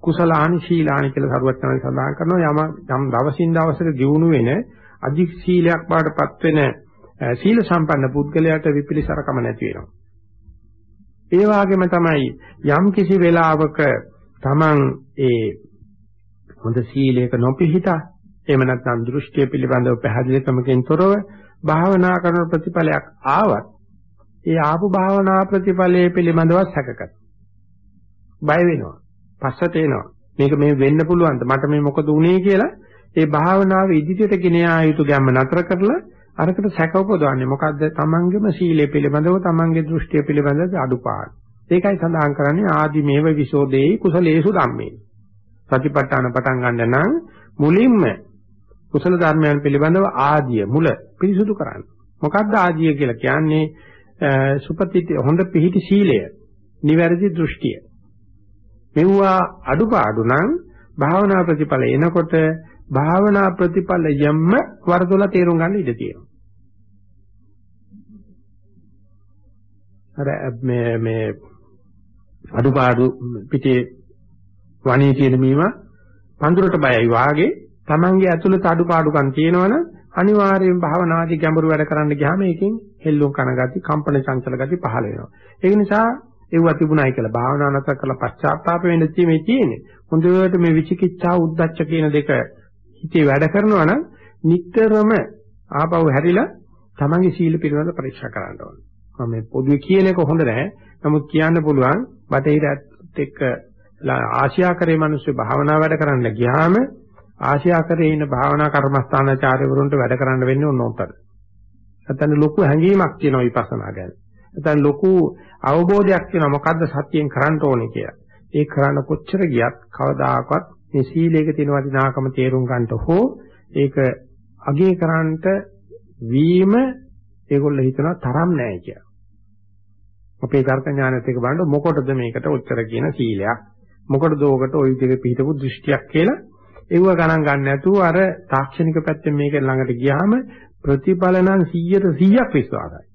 කුසලානි ශීලානි කියලා සරුවත් තමයි සඳහන් කරනවා යම යම් දවසින් දවසට දියුණු වෙන අධික සීලයක් බාටපත් වෙන සීල සම්පන්න පුද්ගලයාට විපිලිසරකම නැති වෙනවා. ඒ වගේම තමයි යම් කිසි වෙලාවක තමන් ඒ හොඳ සීලයක නොපිහිටා එහෙම නැත්නම් දෘෂ්ටිය පිළිබඳව පැහැදිලිකමකින් තොරව භාවනා කරන ප්‍රතිඵලයක් ආවත් ඒ ආපු භාවනා ප්‍රතිඵලයේ පිළිබඳව සැකකත් බය වෙනවා පස්සට එනවා. මේක මේ වෙන්න පුළුවන්ද? මට මේ මොකද වුනේ කියලා ඒ භාවනාව ඉදිරියට ගෙන යා යුතු ගැම්ම නතර කරලා අරකට සැක උපදවන්නේ. මොකද්ද? තමන්ගේම සීලය පිළිබඳව තමන්ගේ දෘෂ්ටිය පිළිබඳව අඩුපාඩු. ඒකයි සඳහන් කරන්නේ ආදි මේව විසෝදේයි කුසලේසු ධම්මේ. සතිපට්ඨාන පටන් ගන්න නම් මුලින්ම කුසල ධර්මයන් පිළිබඳව ආදිය මුල පිරිසුදු කරන්න. මොකක්ද ආදිය කියලා කියන්නේ? සුපතිත හොඳ පිහිටි සීලය, නිවැරදි දෘෂ්ටිය. මෙවුවා අඩුපාඩු නම් භාවනා ප්‍රතිඵල එනකොට භාවනා ප්‍රතිඵල යම්ම වරදොල තේරුම් ගන්න ඉඩ තියෙනවා. අර මේ මේ අඩුපාඩු පිටේ වණී තියෙන මීම පඳුරට බයයි වාගේ Tamange ඇතුළත අඩුපාඩුකම් තියෙනවනම් අනිවාර්යයෙන් භාවනාදී ගැඹුරු වැඩ කරන්න ගියාම ඒකෙන් හෙල්ලුම් කන ගති, කම්පන චංචල ගති පහළ වෙනවා. ඒක නිසා ඒව තිබුණයි කියලා භාවනා නැතර කළ පශ්චාත්තාප වෙන්න තියෙන්නේ තියෙන්නේ. හොඳට මේ විචිකිච්ඡා උද්දච්ච කියන දෙක හිතේ වැඩ කරනවා නම් නිටතරම ආපහු හැරිලා තමන්ගේ සීල පිළිබඳ පරීක්ෂා කරන්න ඕනේ. මම මේ පොදුවේ කියන එක හොඳ නැහැ. නමුත් කියන්න පුළුවන් බටහිරත් එක්ක ආසියාකරේ මිනිස්සු භාවනා වැඩ කරන්න ගියාම ආසියාකරේ ඉන්න භාවනා කර්මස්ථානාචාර්යවරුන්ට වැඩ කරන්න වෙන්නේ ඕන උතර. නැත්නම් ලොකු හැඟීමක් තියෙනවා විපස්සනා ගැන. නැත්නම් ලොකු අවබෝධයක් තියෙනවා මොකද්ද සත්‍යයෙන් කරන්න ඕනේ කියලා. ඒ කරන්න කොච්චර ගියත් කවදාකවත් මේ සීලයක තියෙන වටිනාකම තේරුම් ගන්නට හෝ ඒක අගේ කරන්නට වීම ඒගොල්ලෝ හිතනවා තරම් නැහැ කියලා. අපේ තර්ක ඥානෙත් එක බලනකොට මොකටද මේකට ඔච්චර කියන සීලයක් මොකටද ඕකට ওই විදිහට පිටපු දෘෂ්ටියක් කියලා ඒව ගණන් ගන්න නැතුව අර තාක්ෂණික පැත්තෙන් මේක ළඟට ගියාම ප්‍රතිඵල නම් 100ට 100ක් විශ්වාසයි.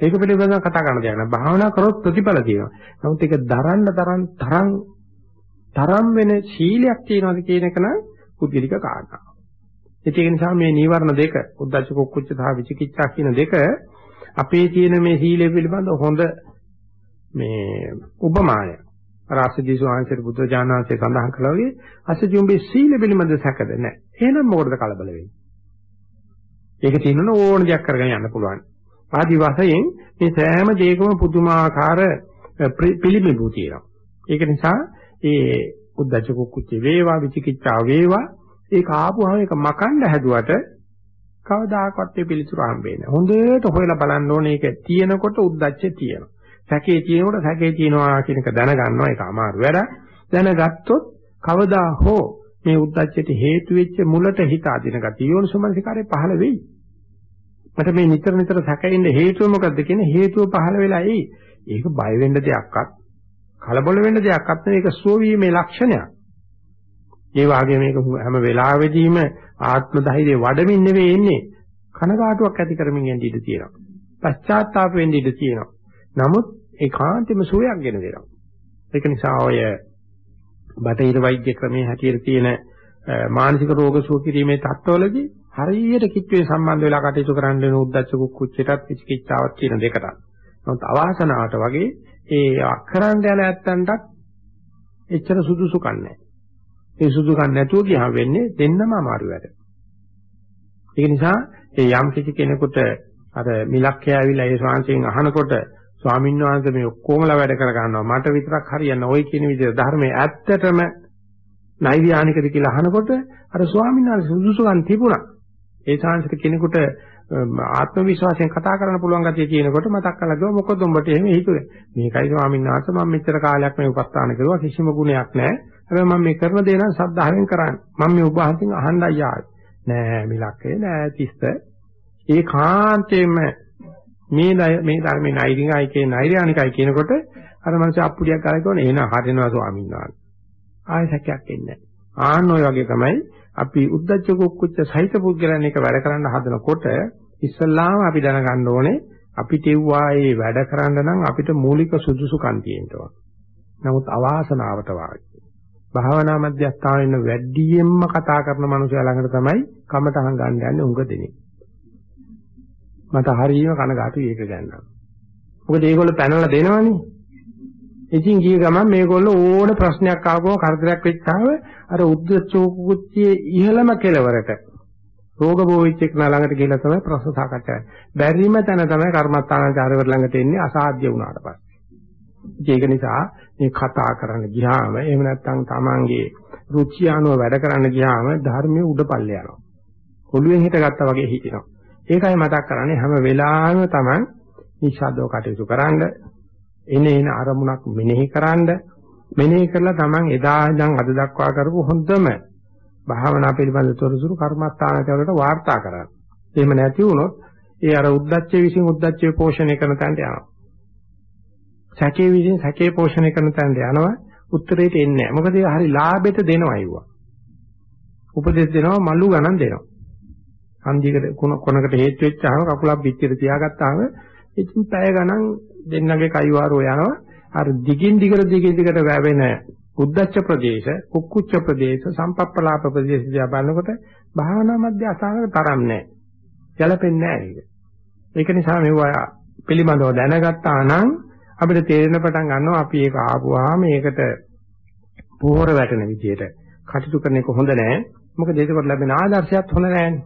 ඒක පිළිබඳව කතා කරන්න දෙයක් නෑ. භාවනා කරොත් ප්‍රතිඵල තියෙනවා. නමුත් ඒක දරන්න තරම් තරම් තරම් වෙන සීලයක් තියනවාද කියන එක නම් පුද්ගලික කාරණා. ඒක නිසා මේ නීවරණ දෙක, උද්දච්ච කුක්කුච්ච සහ විචිකිච්ඡා කියන දෙක අපේ තියෙන මේ සීලය පිළිබඳ හොඳ මේ උපමානය. රාසදී සෝහන්සේ බුද්ධ ඥානanse සඳහන් කළා වගේ අසජුම්බේ සීල පිළිබඳ සැකද නැහැ. එහෙනම් මොකටද කලබල වෙන්නේ? ඒක තියෙනවනේ ඕන දෙයක් කරගෙන යන්න පුළුවන්. ආදි වශයෙන් මේ සෑම දෙයකම පුදුමාකාර පිළිඹු තියෙනවා. ඒක නිසා ඒ උද්දච්ච කුක්කුච්ච වේවා විචිකිච්ඡා වේවා ඒක ආපුවම ඒක මකන්න හැදුවට කවදාකවත් ඒ පිළිතුරු හම්බෙන්නේ නැහැ. හොඳට හොයලා බලන්න ඕනේ ඒක තියෙනකොට උද්දච්චේ තියෙනවා. සැකේ තියෙනකොට සැකේ තියෙනවා කියන එක දැනගන්නවා ඒක අමාරු වැඩ. දැනගත්තොත් කවදා හෝ මේ උද්දච්චයට හේතු වෙච්ච මුලට හිත අදින ගතිය යෝනිසමනසිකාරය පහළ වෙයි. මට මේ නිතර නිතර සැකෙන්න හේතුව මොකද්ද කියන හේතුව පහළ වෙලා එයි. ඒක බය වෙන්න දෙයක්වත් කලබල වෙන්න දෙයක්වත් නෙවෙයි ඒක සුවීමේ ලක්ෂණයක්. ඒ වගේ මේක හැම වෙලාවෙදීම ආත්ම ධෛර්යය වඩමින් නෙවෙයි එන්නේ. කනගාටුවක් ඇති කරමින් යන්න ඉඩ තියෙනවා. පශ්චාත්තාප වෙන්න ඉඩ තියෙනවා. නමුත් ඒකාන්තෙම සුවයක් ගෙන දෙනවා. ඒක නිසා ඔය බටහිර වෛද්‍ය ක්‍රමයේ හැටියට තියෙන මානසික රෝග සුව කිරීමේ තත්ත්වවලදී හරියට කිච්චේ සම්බන්ධ වෙලා කටයුතු කරන්න වෙන උද්දච්ච කුක්කුච්චටත් විචිකිච්ඡාවක් කියන දෙකට. නමුත් අවාසනාවට වගේ ඒ අක්කරන්න යන ඇත්තන්ටත් එච්චර සුදුසුකම් නැහැ. ඒ සුදුසුකම් නැතුව ගියා වෙන්නේ දෙන්නම අමාරු වැඩ. ඒ නිසා ඒ යම් කිසි කෙනෙකුට අර මිලක්කය ඇවිල්ලා ඒ ශාන්තියෙන් අහනකොට ස්වාමීන් වහන්සේ මේ ඔක්කොමලා වැඩ කර ගන්නවා මට විතරක් හරියන්නේ ওই කියන විදිහට ධර්මයේ ඇත්තටම නෛර්යානිකද කියලා අහනකොට අර ස්වාමීන් වහන්සේ සුදුසුකම් තිබුණා ඒ ශාන්තික කෙනෙකුට ආත්ම විශ්වාසයෙන් කතා කරන්න පුළුවන් ගැතිය කියනකොට මතක් කරලා ගියා මොකද උඹට එහෙම හිතුවේ? මේකයි ස්වාමීන් වහන්සේ මම මෙච්චර කාලයක් මේ උපස්ථාන කරුවා කිසිම ගුණයක් නැහැ. හැබැයි මම මේ කරන දේ නම් සද්ධාවෙන් කරන්නේ. මම මේ ඔබ වහන්සේගෙන් අහන්නයි ආවේ. නෑ මිලක්කේ නෑ තිස්ස. ඒ කාන්තේම මේ මේ ධර්මේ නෛරිකයි කියන නෛර්යානිකයි කියනකොට අර මනස අප්පුඩියක් කරලා කියන එහෙනම් හරිනවා ස්වාමීන් වහන්සේ. ආයෙ සැකයක් එන්නේ නැහැ. ආන්න ඔය වගේ තමයි අපි උද්දච්ච කුක්කුච්ච සහිත පුද්ගලයන් එක වැඩ කරන්න හදනකොට ඉස්සල්ලාම අපි දැනගන්න ඕනේ අපිට එව්වා ඒ වැඩ කරන්න නම් අපිට මූලික සුදුසුකම් තියෙන්න ඕන. නමුත් අවාසනාවට වාගේ භාවනා මධ්‍යස්ථානයේ ඉන්න වැඩියෙන්ම කතා කරන මනුස්සයා ළඟට තමයි කමටහන් ගන්න යන්නේ උඟ දෙනේ. මට හරියම කනගාටුයි ඒක ගැන. මොකද මේගොල්ලෝ පැනලා දෙනවනේ. ඉතින් ගිය ගමන් මේගොල්ලෝ ඕන ප්‍රශ්නයක් ආවම කරදරයක් වෙච්චාම අර උද්දච්චෝකුච්චියේ ඉහළම කෙලවරට රෝග බෝවිච් එක්ක ළඟට ගිහිල්ලා තමයි ප්‍රශ්න සාකච්ඡා කරන්නේ. බැරිම තැන තමයි කර්මස්ථානාචාර්යවරු ළඟට එන්නේ අසාධ්‍ය වුණාට පස්සේ. ඒක නිසා මේ කතා කරන්න ගියාම එහෙම නැත්නම් තමන්ගේ රුචිය අනුව වැඩ කරන්න ගියාම ධර්මයේ උඩපල්ල යනවා. ඔළුවෙන් හිටගත්තා වගේ හිටිනවා. ඒකයි මතක් කරන්නේ හැම වෙලාවෙම Taman නිශ්ශබ්දව කටයුතු කරන්න එන එන අරමුණක් මෙනෙහි කරන්න මෙනෙහි කරලා Taman එදා ඉඳන් අද දක්වා කරපු හොඳම භාවනා පිළිබඳ තොරතුරු කර්මස්ථානවලට වාර්තා කරන්න. එහෙම නැති වුණොත් ඒ අර උද්දච්චය විසින් උද්දච්චය පෝෂණය කරන තැනට යනවා. සැකේ විසින් සැකේ පෝෂණය කරන තැනට යනවා. උත්තරේට එන්නේ නැහැ. මොකද ඒ හරි ලාභෙට දෙනවා අයුවා. උපදෙස් දෙනවා මලු ගණන් දෙනවා. හන්දියකට කොනකට හේතු වෙච්චාම කකුලක් පිටියට තියාගත්තාම ඉතින් පැය ගණන් දෙන්නගේ කයිවාරෝ යනවා අර දිගින් දිගට දිගින් දිගට වැවෙන උද්දච්ච ප්‍රදේශ, කුක්කුච්ච ප්‍රදේශ, සම්පප්පලාප ප්‍රදේශ දිහා බලනකොට භාවනා මධ්‍ය අසහනක තරම් නැහැ. ගැලපෙන්නේ නැහැ ඒක. ඒක නිසා මේවා පිළිබඳව දැනගත්තා නම් අපිට තේරෙන පටන් ගන්නවා අපි ඒක ආපුවාම මේකට පෝර වැටෙන විදියට කටයුතු කරන එක හොඳ නැහැ. මොකද ඒකවල ලැබෙන ආදර්ශයත් හොඳ නැහැනේ.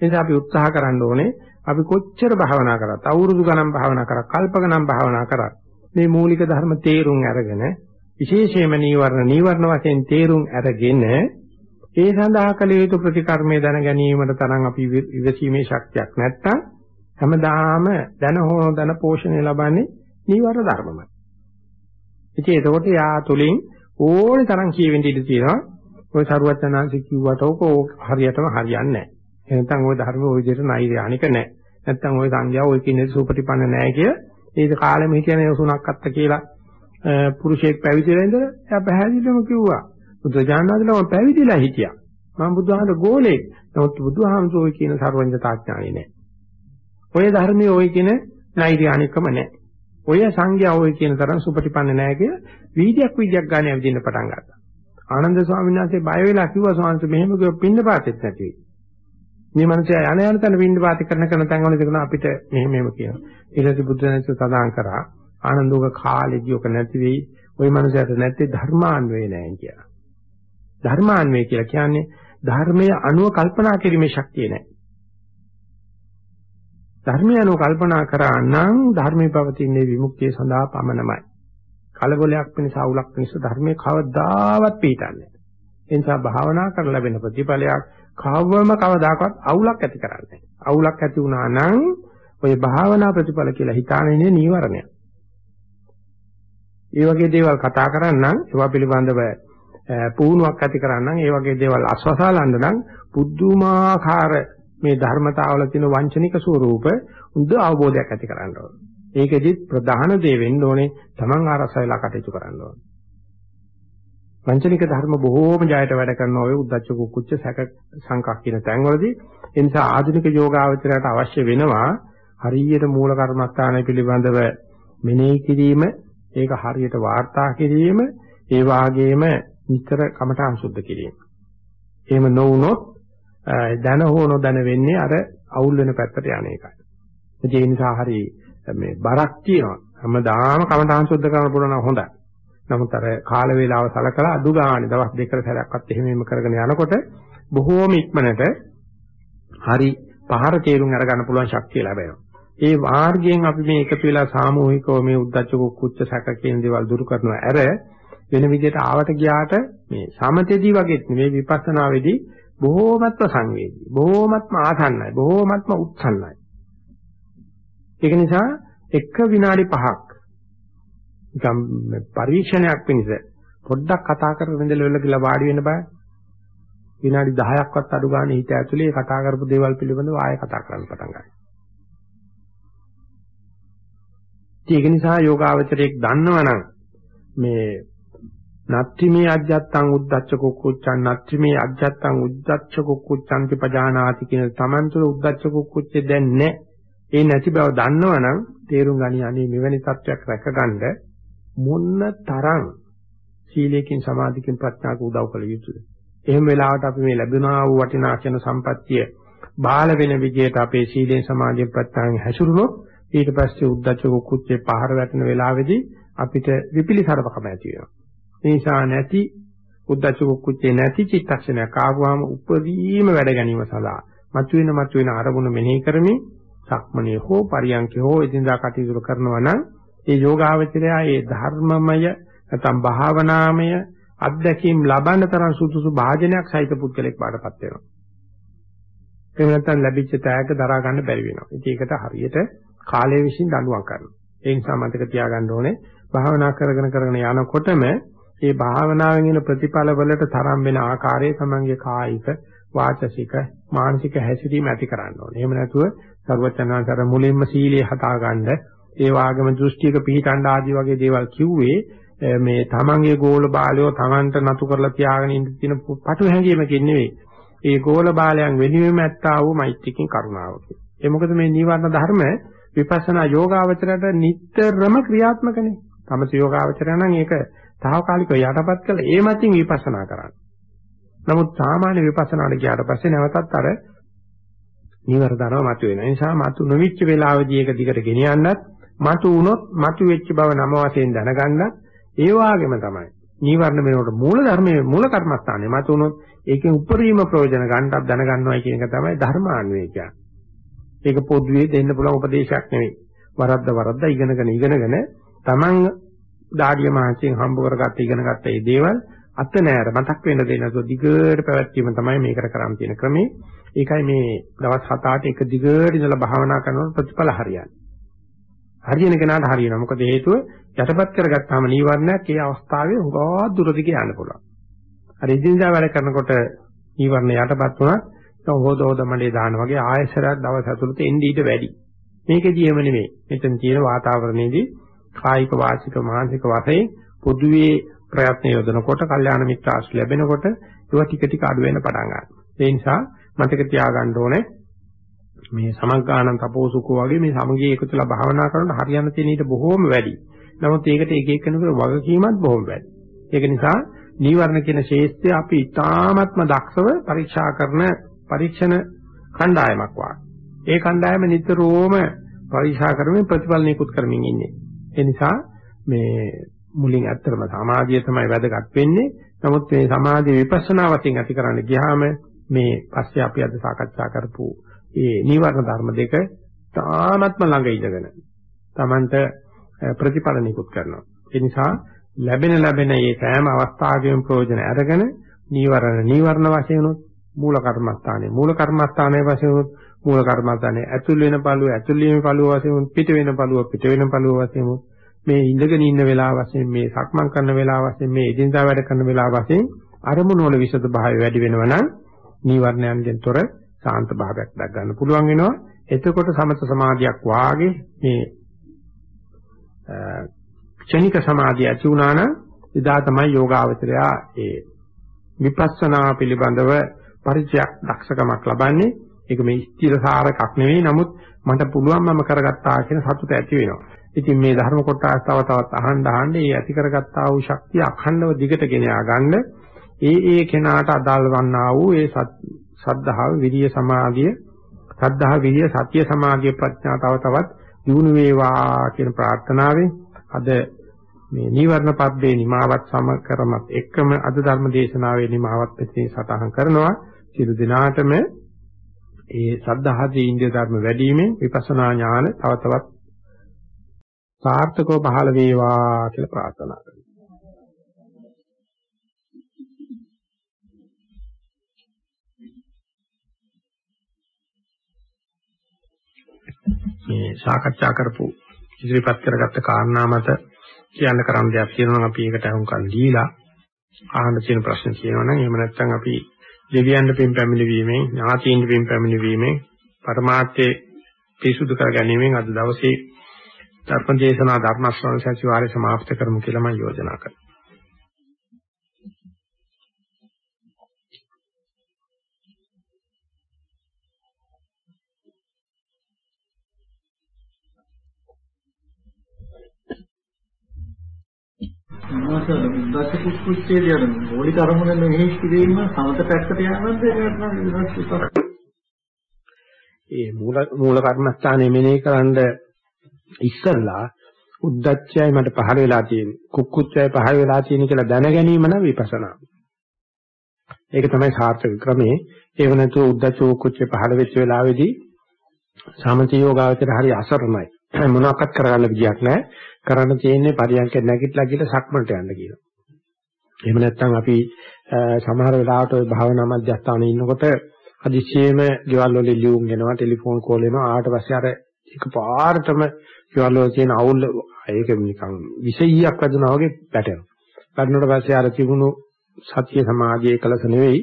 ඒ නිසා අපි උත්සාහ කරන්න ඕනේ අපි කොච්චර භාවනා කරත් අවුරුදු ගණන් භාවනා කරත් කල්ප ගණන් භාවනා කරත් මේ මූලික ධර්ම තේරුම් අරගෙන විශේෂයෙන්ම නීවරණ නීවරණ වශයෙන් තේරුම් අරගෙන ඒ සඳහා කළ යුතු ප්‍රතිකර්මයේ දැන ගැනීමට තරම් අපි ඉවසීමේ ශක්තියක් නැත්තම් හැමදාම දැන හෝ දැන පෝෂණය ලබන්නේ නීවර ධර්මමයි. ඉතින් එතකොට යා තුලින් ඕනේ තරම් කියවෙන්න ඉඩ තියෙනවා. ඔය සරුවචනාංශ කිව්වට ඕක හරියටම හරියන්නේ නැහැ. එහෙනම් ওই ධර්ම ওই විදිහට නෛර්යානික නැහැ. නැත්තම් ওই සංඥා ওই කිනේ සූපටිපන්න නැහැ කිය. ඒක කාලෙම හිටියනේ උසුණක් අත්ත කියලා පුරුෂයෙක් පැවිදිලා ඉඳලා එයා පැහැදිලිවම කිව්වා. බුදුජානනාදලා මම පැවිදිලා හිටියා. මම බුදුහාමර ගෝලෙක්. නමුත් බුදුහාමසෝ කියන සර්වඥතාඥානෙ නැහැ. ඔය ධර්මයේ ඔය කියන නෛර්යානිකම නැහැ. ඔය සංඥා ඔය කියන තරම් සුපටිපන්න නැහැ කිය වීදියක් වීදියක් ගන්න ඇවිදින්න පටන් ගත්තා. ආනන්ද ස්වාමීන් වහන්සේ බය වෙලා කිව්වා ස්වාමීන් වහන්සේ මෙහෙම කිව්ව පින්න පාතෙත් නැති වෙයි. මේ මනුස්සයා යන යන තැන පින්න පාත කරන කරන තැන් වල දෙකන අපිට මෙහෙම මෙහෙම කියනවා. ඊළඟ බුදුරජාණන් සදාන් කරා ආනන්දෝක කාලෙදී ඔක නැති වෙයි. ওই මනුස්සයාට නැත්තේ ධර්මාන්වේ නැහැ කියලා. ධර්මාන්වේ කියලා කියන්නේ ධර්මයේ අනුව කල්පනා කිරීමේ ශක්තිය නැහැ. ධර්මය අනුව කල්පනා කරා නම් ධර්මයේ පවතින්නේ විමුක්තිය සඳහා පමණමයි. කලබලයක් වෙනස අවුලක් වෙනස ධර්මයේ කවදාවත් පිටන්නේ නැහැ. ඒ නිසා භාවනා කරලා ලැබෙන ප්‍රතිඵලයක් කවවම කවදාකවත් අවුලක් ඇති කරන්නේ අවුලක් ඇති වුණා නම් ඔය භාවනා ප්‍රතිඵල කියලා හිතාගෙන නීවරණය. ඒ වගේ දේවල් කතා කරන්නම් ඒවා පිළිබඳව පුහුණුවක් ඇති කරන්නම් ඒ වගේ දේවල් අස්වසාලන්න නම් පුදුමාකාර මේ ධර්මතාවල තියෙන වංචනික ස්වરૂප උද අවබෝධයක් ඇති කරගන්න ඕනේ. ඒකෙදි ප්‍රධාන දේ වෙන්න ඕනේ Taman ආරසයලා කටයුතු කරන්න ඕනේ. වංචනික ධර්ම බොහෝම ජයට වැඩ කරන ඔය උද්දච්ච කුච්ච සැක සංකක් කියන තැන්වලදී ඒ නිසා ආධුනික යෝගාවචරයට අවශ්‍ය වෙනවා හරියට මූල කර්මස්ථානය පිළිබඳව මෙනෙහි කිරීම ඒක හරියට වාර්තා කිරීම ඒ වාගේම නිතර කමඨාන් සුද්ධ කිරීම. එහෙම නොවුනොත් දැන හෝ නොදැන වෙන්නේ අර අවුල් වෙන පැත්තට යන එකයි. ඒ නිසා හරි මේ බරක් තියෙනවා. හැමදාම කමඨාන් සුද්ධ කරන්න පුළුවන් නම් හොඳයි. නමුත් අර කාල වේලාව සලකලා අඩු ගානේ දවස් දෙකකට සැරයක්වත් එහෙම එහෙම කරගෙන යනකොට බොහෝම ඉක්මනට හරි පහර තේරුම් අරගන්න පුළුවන් ශක්තිය ලැබෙනවා. ඒ මාර්ගයෙන් අපි මේ එකතු වෙලා සාමූහිකව මේ උද්දච්ච කුච්ච සැක කියන දේවල් දුරු කරනවා. අර වෙන විදිහට ආවට ගියාට මේ සමතේදී වගේ නෙවෙයි විපස්සනා වෙදී බොහෝමත්ම සංවේදී, බොහෝමත්ම ආසන්නයි, බොහෝමත්ම උත්සන්නයි. ඒක නිසා එක විනාඩි 5ක් නිකම් පරීක්ෂණයක් වෙනස පොඩ්ඩක් කතා කරගෙන ඉඳලා වෙල කියලා වාඩි වෙන්න බෑ. විනාඩි 10ක්වත් අඩු ගන්න හිත ඇතුලේ කතා කරපු දේවල් පිළිබඳව ආයෙ කතා කරන්න පටන් ගන්නවා. ඒක නිසා යෝගාවචරයක් දන්නවනම් මේ නත්තිමේ අජ්ජත්තං උද්දච්ච කුක්කුච්චං නත්තිමේ අජ්ජත්තං උද්දච්ච කුක්කුච්චන්ති පජානාති කියන තමන්තුල උද්දච්ච කුක්කුච්චේ දැන් නැහැ. ඒ නැති බව දන්නවනම් තේරුම් ගනි අනේ මෙවැනි තත්වයක් රැකගන්න මොන්න තරම් සීලයෙන් සමාධියකින් ප්‍රඥාක උදව් කළ යුතුද? එහෙම වෙලාවට අපි මේ ලැබුණා වූ වටිනා කියන සම්පත්තිය බාල වෙන විදියට අපේ සීලෙන් සමාධියෙන් ප්‍රඥාවෙන් හැසිරුණොත් ඊට පස්සේ උද්දච්ච කුච්චේ පහර වැටෙන වෙලාවේදී අපිට විපිලිසරකම ඇති වෙනවා. ඒ නිසා නැති උද්දච්ච කුච්චේ නැති චිත්තක්ෂණයක් ආවම උපදීම වැඩ ගැනීම සඳහා මතුවෙන මතුවෙන අරමුණ මෙනෙහි කරමින් සක්මණේ හෝ පරියන්කේ හෝ එදිනදා කටයුතු කරනවා නම් ඒ යෝගාවචරය ඒ ධර්මමය නැත්නම් භාවනාමය අත්දැකීම් ලබන්න තරම් සුදුසු භාජනයක් සහිත පුද්ගලෙක් බාටපත් වෙනවා. එහෙම නැත්නම් ලැබිච්ච තෑග්ග දරා ගන්න බැරි වෙනවා. ඉතින් ඒකට හරියට කාලය විසින් දඬුවම් කරනවා. ඒ නිසා මතක තියාගන්න ඕනේ භාවනා කරගෙන කරගෙන යනකොටම මේ භාවනාවෙන් එන ප්‍රතිඵල වලට තරම් වෙන ආකාරයේ තමන්ගේ කායික වාචසික මානසික හැසිරීම ඇති කරන්න ඕනේ. එහෙම නැතුව සර්වචනාකර මුලින්ම සීලයේ හදා ගන්න ඒ වාගම දෘෂ්ටියක පිහිටන්න ආදී වගේ දේවල් කිව්වේ මේ තමන්ගේ ගෝල බාලයෝ තමන්ට නතු කරලා තියාගෙන ඉන්න තියෙන පටු හැඟීමකින් නෙවෙයි. ඒ ගෝල බාලයන් වෙනුවෙන්ම ඇත්තා වූ මෛත්‍රිකින් කරුණාවකින්. ඒ මොකද මේ නිවර්ණ ධර්ම විපස්සනා යෝගාවචරයට නිටතරම ක්‍රියාත්මකනේ. තමස යෝගාවචරය නම් ඒක తాවකාලිකව යටපත් කළ ඒ මතින් විපස්සනා කරන්න. නමුත් සාමාන්‍ය විපස්සනාට ගියාට පස්සේ නැවතත් අර නිවර්ණ ධර්ම මතුවෙන. ඒ නිසා මතු නොවිච්ච වෙලාවදී ඒක දිගට ගෙනියන්නත් මතු වුණොත් මතු වෙච්ච බව නම වශයෙන් දැනගන්නත් ඒ වාගේම තමයි නීවරණ වෙනකොට මූල ධර්මයේ මූල කර්මස්ථානේ මත උනොත් ඒකෙන් උපරිම ප්‍රයෝජන ගන්නත් දැනගන්නවයි කියන එක තමයි ධර්මාන්වේ කියන්නේ. ඒක පොදුවේ දෙන්න පුළුවන් උපදේශයක් නෙවෙයි. වරද්ද වරද්ද ඉගෙනගෙන ඉගෙනගෙන Taman දාඩිය මහන්සියෙන් හම්බ කරගත්ත ඉගෙනගත්ත මේ දේවල් අත නෑර මතක් වෙන්න දෙන්න නැතුව දිගට පැවැත්වීම තමයි මේකට කරන්න තියෙන ක්‍රමේ. ඒකයි මේ දවස් 7-8 එක දිගට ඉඳලා භාවනා කරනකොට ප්‍රතිඵල හරියන්නේ. හරියන කෙනාට හරියනවා. මොකද හේතුව යටපත් කරගත්තාම නීවරණයක් ඒ අවස්ථාවේ හුඟා දුරදිග යන්න පුළුවන්. අර ඉදින්දා වැඩ කරනකොට නීවරණ යටපත් වුණා හොද හොද මඩේ දාන වගේ ආයශරයක් දවස් ඇතුළත එන්නේ ඊට වැඩි. මේකෙදි එහෙම නෙමෙයි. මෙතන තියෙන වාතාවරණයේදී කායික වාචික මානසික වශයෙන් පොදුවේ ප්‍රයත්න යොදනකොට කල්යාණ මිත්‍ර ආශ්‍රය ලැබෙනකොට ඒවා ටික ටික අඩු වෙන පටන් ගන්නවා. ඒ නිසා මතක තියාගන්න ඕනේ මේ සමග්ගානන් තපෝසුකෝ වගේ මේ සමගිය එකතුලා භාවනා කරනකොට හරියන්න තියෙන ඊට බොහෝම වැඩි. නමුත් ඒකට එක එක්කෙනෙකුට වගකීමක් බොහොම වැඩි. ඒක නිසා නීවරණ කියන ශේෂ්ත්‍ය අපි ඊ타ත්ම දක්ෂව පරීක්ෂා කරන පරීක්ෂණ කණ්ඩායමක් වාගේ. ඒ කණ්ඩායම නිතරම පරීක්ෂා කරමින් ප්‍රතිඵල නිකුත් කරමින් ඉන්නේ. ඒ නිසා මේ මුලින් ඇත්තටම සමාධිය තමයි වැදගත් වෙන්නේ. නමුත් මේ සමාධිය විපස්සනා වශයෙන් ඇති කරන්න ගියාම මේ පස්සේ අපි අද සාකච්ඡා කරපු මේ නීවරණ ධර්ම දෙක තාමත්ම ළඟ ඉඳගෙන Tamanට ප්‍රතිඵල නිකුත් කරනවා. ඒ නිසා ලැබෙන ලැබෙන මේ සෑම අවස්ථාවකම ප්‍රයෝජන අරගෙන නීවරණ නීවරණ වශයෙන් උත් මූල කර්මස්ථානයේ මූල කර්මස්ථානයේ වශයෙන් උත් මූල කර්මස්ථානයේ ඇතුල් වෙන පළුව ඇතුල් වීම පළුව වශයෙන් උත් පිට වෙන පළුව පිට වෙන පළුව වශයෙන් උත් මේ ඉඳගෙන ඉන්න වෙලාව වශයෙන් මේ සක්මන් කරන වෙලාව වශයෙන් මේ එදිනදා වැඩ කරන වෙලාව වශයෙන් අරමුණු වල විසද භාවය වැඩි වෙනවා නම් නීවරණයන්ගෙන් තොර සාන්ත භාවයක් දක් ගන්න පුළුවන් වෙනවා. එතකොට සමත සමාධියක් වාගේ මේ ක්ෂණික සමාධිය ඇති වුණා නම් එදා තමයි යෝගාවචරයා ඒ විපස්සනා පිළිබඳව පරිචයක් දක්ෂකමක් ලබන්නේ. ඒක මේ ස්ථිරසාරකක් නෙවෙයි. නමුත් මට පුළුවන් මම කරගත්තා කියන සතුට ඇති වෙනවා. ඉතින් මේ ධර්ම කොටස් තව තවත් අහන්න අහන්න ඒ ඇති කරගත්තා වූ ශක්තිය අඛණ්ඩව දිගට ගෙන ගන්න ඒ ඒ කෙනාට අදාළ වන්නා වූ ඒ සද්ධාව විරිය සමාධිය සද්ධා විරිය සත්‍ය සමාධිය ප්‍රඥා තව තවත් දිනු වේවා කියන ප්‍රාර්ථනාවෙන් අද මේ නීවරණ පබ්බේ නිමාවත් සම කරමත් එක්කම අද ධර්ම දේශනාවේ නිමාවත් මෙතන සටහන් කරනවා සියලු දිනාටම ඒ සද්ධාහදී ඉන්දිය ධර්ම වැඩිවීමෙන් විපස්සනා ඥාන තව තවත් සාර්ථකව පහළ වේවා කියලා ප්‍රාර්ථනා කරනවා. මේ සාකච්ඡා කරපු ඉදිරිපත් කරගත්ත කාරණා මත කියන්න කරන්න දෙයක් තියෙනවා නම් අපි ඒකට අහුම්කන් දීලා අහන්න තියෙන ප්‍රශ්න තියෙනවා නම් එහෙම නැත්නම් අපි දෙවියන්ට පින් පැමිණීමෙන් ඥාතීන්ට පින් පැමිණීමෙන් පරමාර්ථයේ පිසුදු කර ගැනීමෙන් අද දවසේ ධර්ම දේශනා ධර්ම ශ්‍රවණ සතිවාරය સમાપ્ત කරමු කියලා මම යෝජනා කරනවා. මොනවාද බුද්ධ කුච්චේදී අර මූලික අරමුණ මෙහි කිරීම සමත පැත්තට යනවද නැත්නම් ඒ මූල මූල කර්මස්ථානයේ මෙනෙහි කරන්නේ ඉස්සල්ලා උද්දච්චයයි මට පහළ වෙලා තියෙන්නේ කුක්කුච්චයයි පහළ වෙලා තියෙන්නේ කියලා දැන ගැනීම නම් විපස්සනා. ඒක තමයි සාර්ථක ක්‍රමේ. ඒව නැතුව උද්දච්ච කුක්කුච්චේ පහළ වෙච්ච වෙලාවේදී සමථ යෝගාවචර හරි අසරණයි. මොනවාක්වත් කරගන්න විදියක් නැහැ. කරන්න තියෙන්නේ පරියන්ක නැගිටලා ගිහලා සක්මන්ට යන්න කියලා. එහෙම නැත්නම් අපි සමහර වෙලාවට ওই භාවනා මධ්‍යස්ථානයේ ඉන්නකොට අදිශියේම ගෙවල් වල ලියුම් එනවා ටෙලිෆෝන් කෝල් එනවා ආවට පස්සේ අර එකපාරටම ගෙවල් වල තියෙන අවුල් ඒක නිකන් 20ක් වැදුනා වගේ පැටෙනවා. පැටුණාට පස්සේ අර තිබුණු සතිය සමාධියේ කලස නෙවෙයි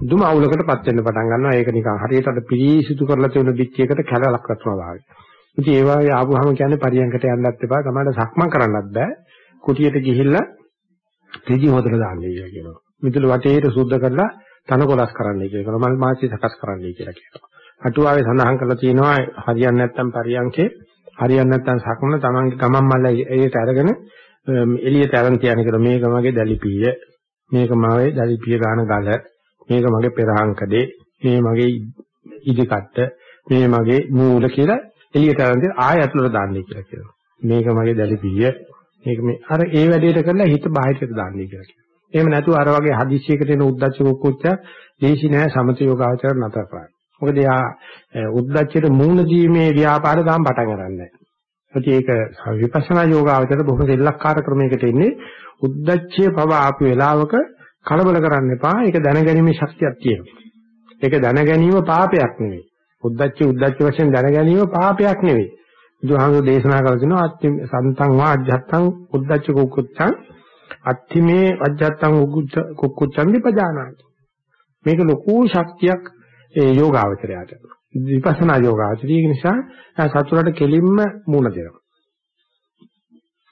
දුම අවුලකටපත් වෙන්න පටන් ගන්නවා. ඒක නිකන් හරියට අර පිළිසිතු කරලා තියෙන පිටියකට කැලලක් වතුනවා වගේ. ඉතින් ඒ වගේ ආපුවාම කියන්නේ පරියන්කට යන්නත් එපා. තමයි සක්මන් කරන්නත් බෑ. කුටියට ගිහිල්ලා තේජි හොදලා දාන්නයි කියනවා. මිදුළු වටේට සුද්ධ කරලා තනකොලස් කරන්නයි කියනවා. මල් මාසි සකස් කරන්නයි කියලා කියනවා. අටුවාවේ සඳහන් කරලා තියෙනවා හරියන්නේ නැත්නම් පරියන්කේ හරියන්නේ නැත්නම් සක්මන තමන්ගේ ගමන් මල්ල ඒකට අරගෙන එළියට අරන් තියන කියලා මේක මගේ දැලිපිය මේක මගේ දැලිපිය ගන්න ගල මේක මගේ පෙරහංකඩේ මේ මගේ ඉදිකට්ට මේ මගේ මූල කියලා එළියට අරන් තියලා ආය ඇතුළට දාන්නයි කියලා කියනවා මේක මගේ දැලිපිය මේක මේ අර ඒ වැඩේට කරලා හිත බාහිරට දාන්නයි කියලා කියනවා එහෙම නැතුව අර වගේ හදිස්සියකට එන උද්දච්ච කුක්කුච්ච දේශි නෑ සමත යෝගාචර නතර කරන්නේ. මොකද යා උද්දච්චයට මූණ දීමේ ව්‍යාපාර තාම පටන් ගන්නෑ. ඒක විපස්සනා යෝගාචර බොහොම දෙල්ලක්කාර ක්‍රමයකට එන්නේ උද්දච්චය පව ආපු වෙලාවක කලබල කරන්න එපා. ඒක දැනගැනීමේ ශක්තියක් තියෙනවා. ඒක දැනගැනීම පාපයක් නෙවෙයි. උද්දච්ච උද්දච්ච වශයෙන් දැනගැනීම පාපයක් නෙවෙයි. බුදුහාමුදුරේ දේශනා කරලා තිනවා අත්ති සන්තං වා අජ්ජත්තං උද්දච්ච කුක්කුච්චං අත්තිමේ අජ්ජත්තං කුක්කුච්චං විපජානාති. මේක ලොකු ශක්තියක් ඒ යෝගාවචරයට. විපස්සනා යෝගාවචරය නිසා සතුරට කෙලින්ම මුණ දෙනවා.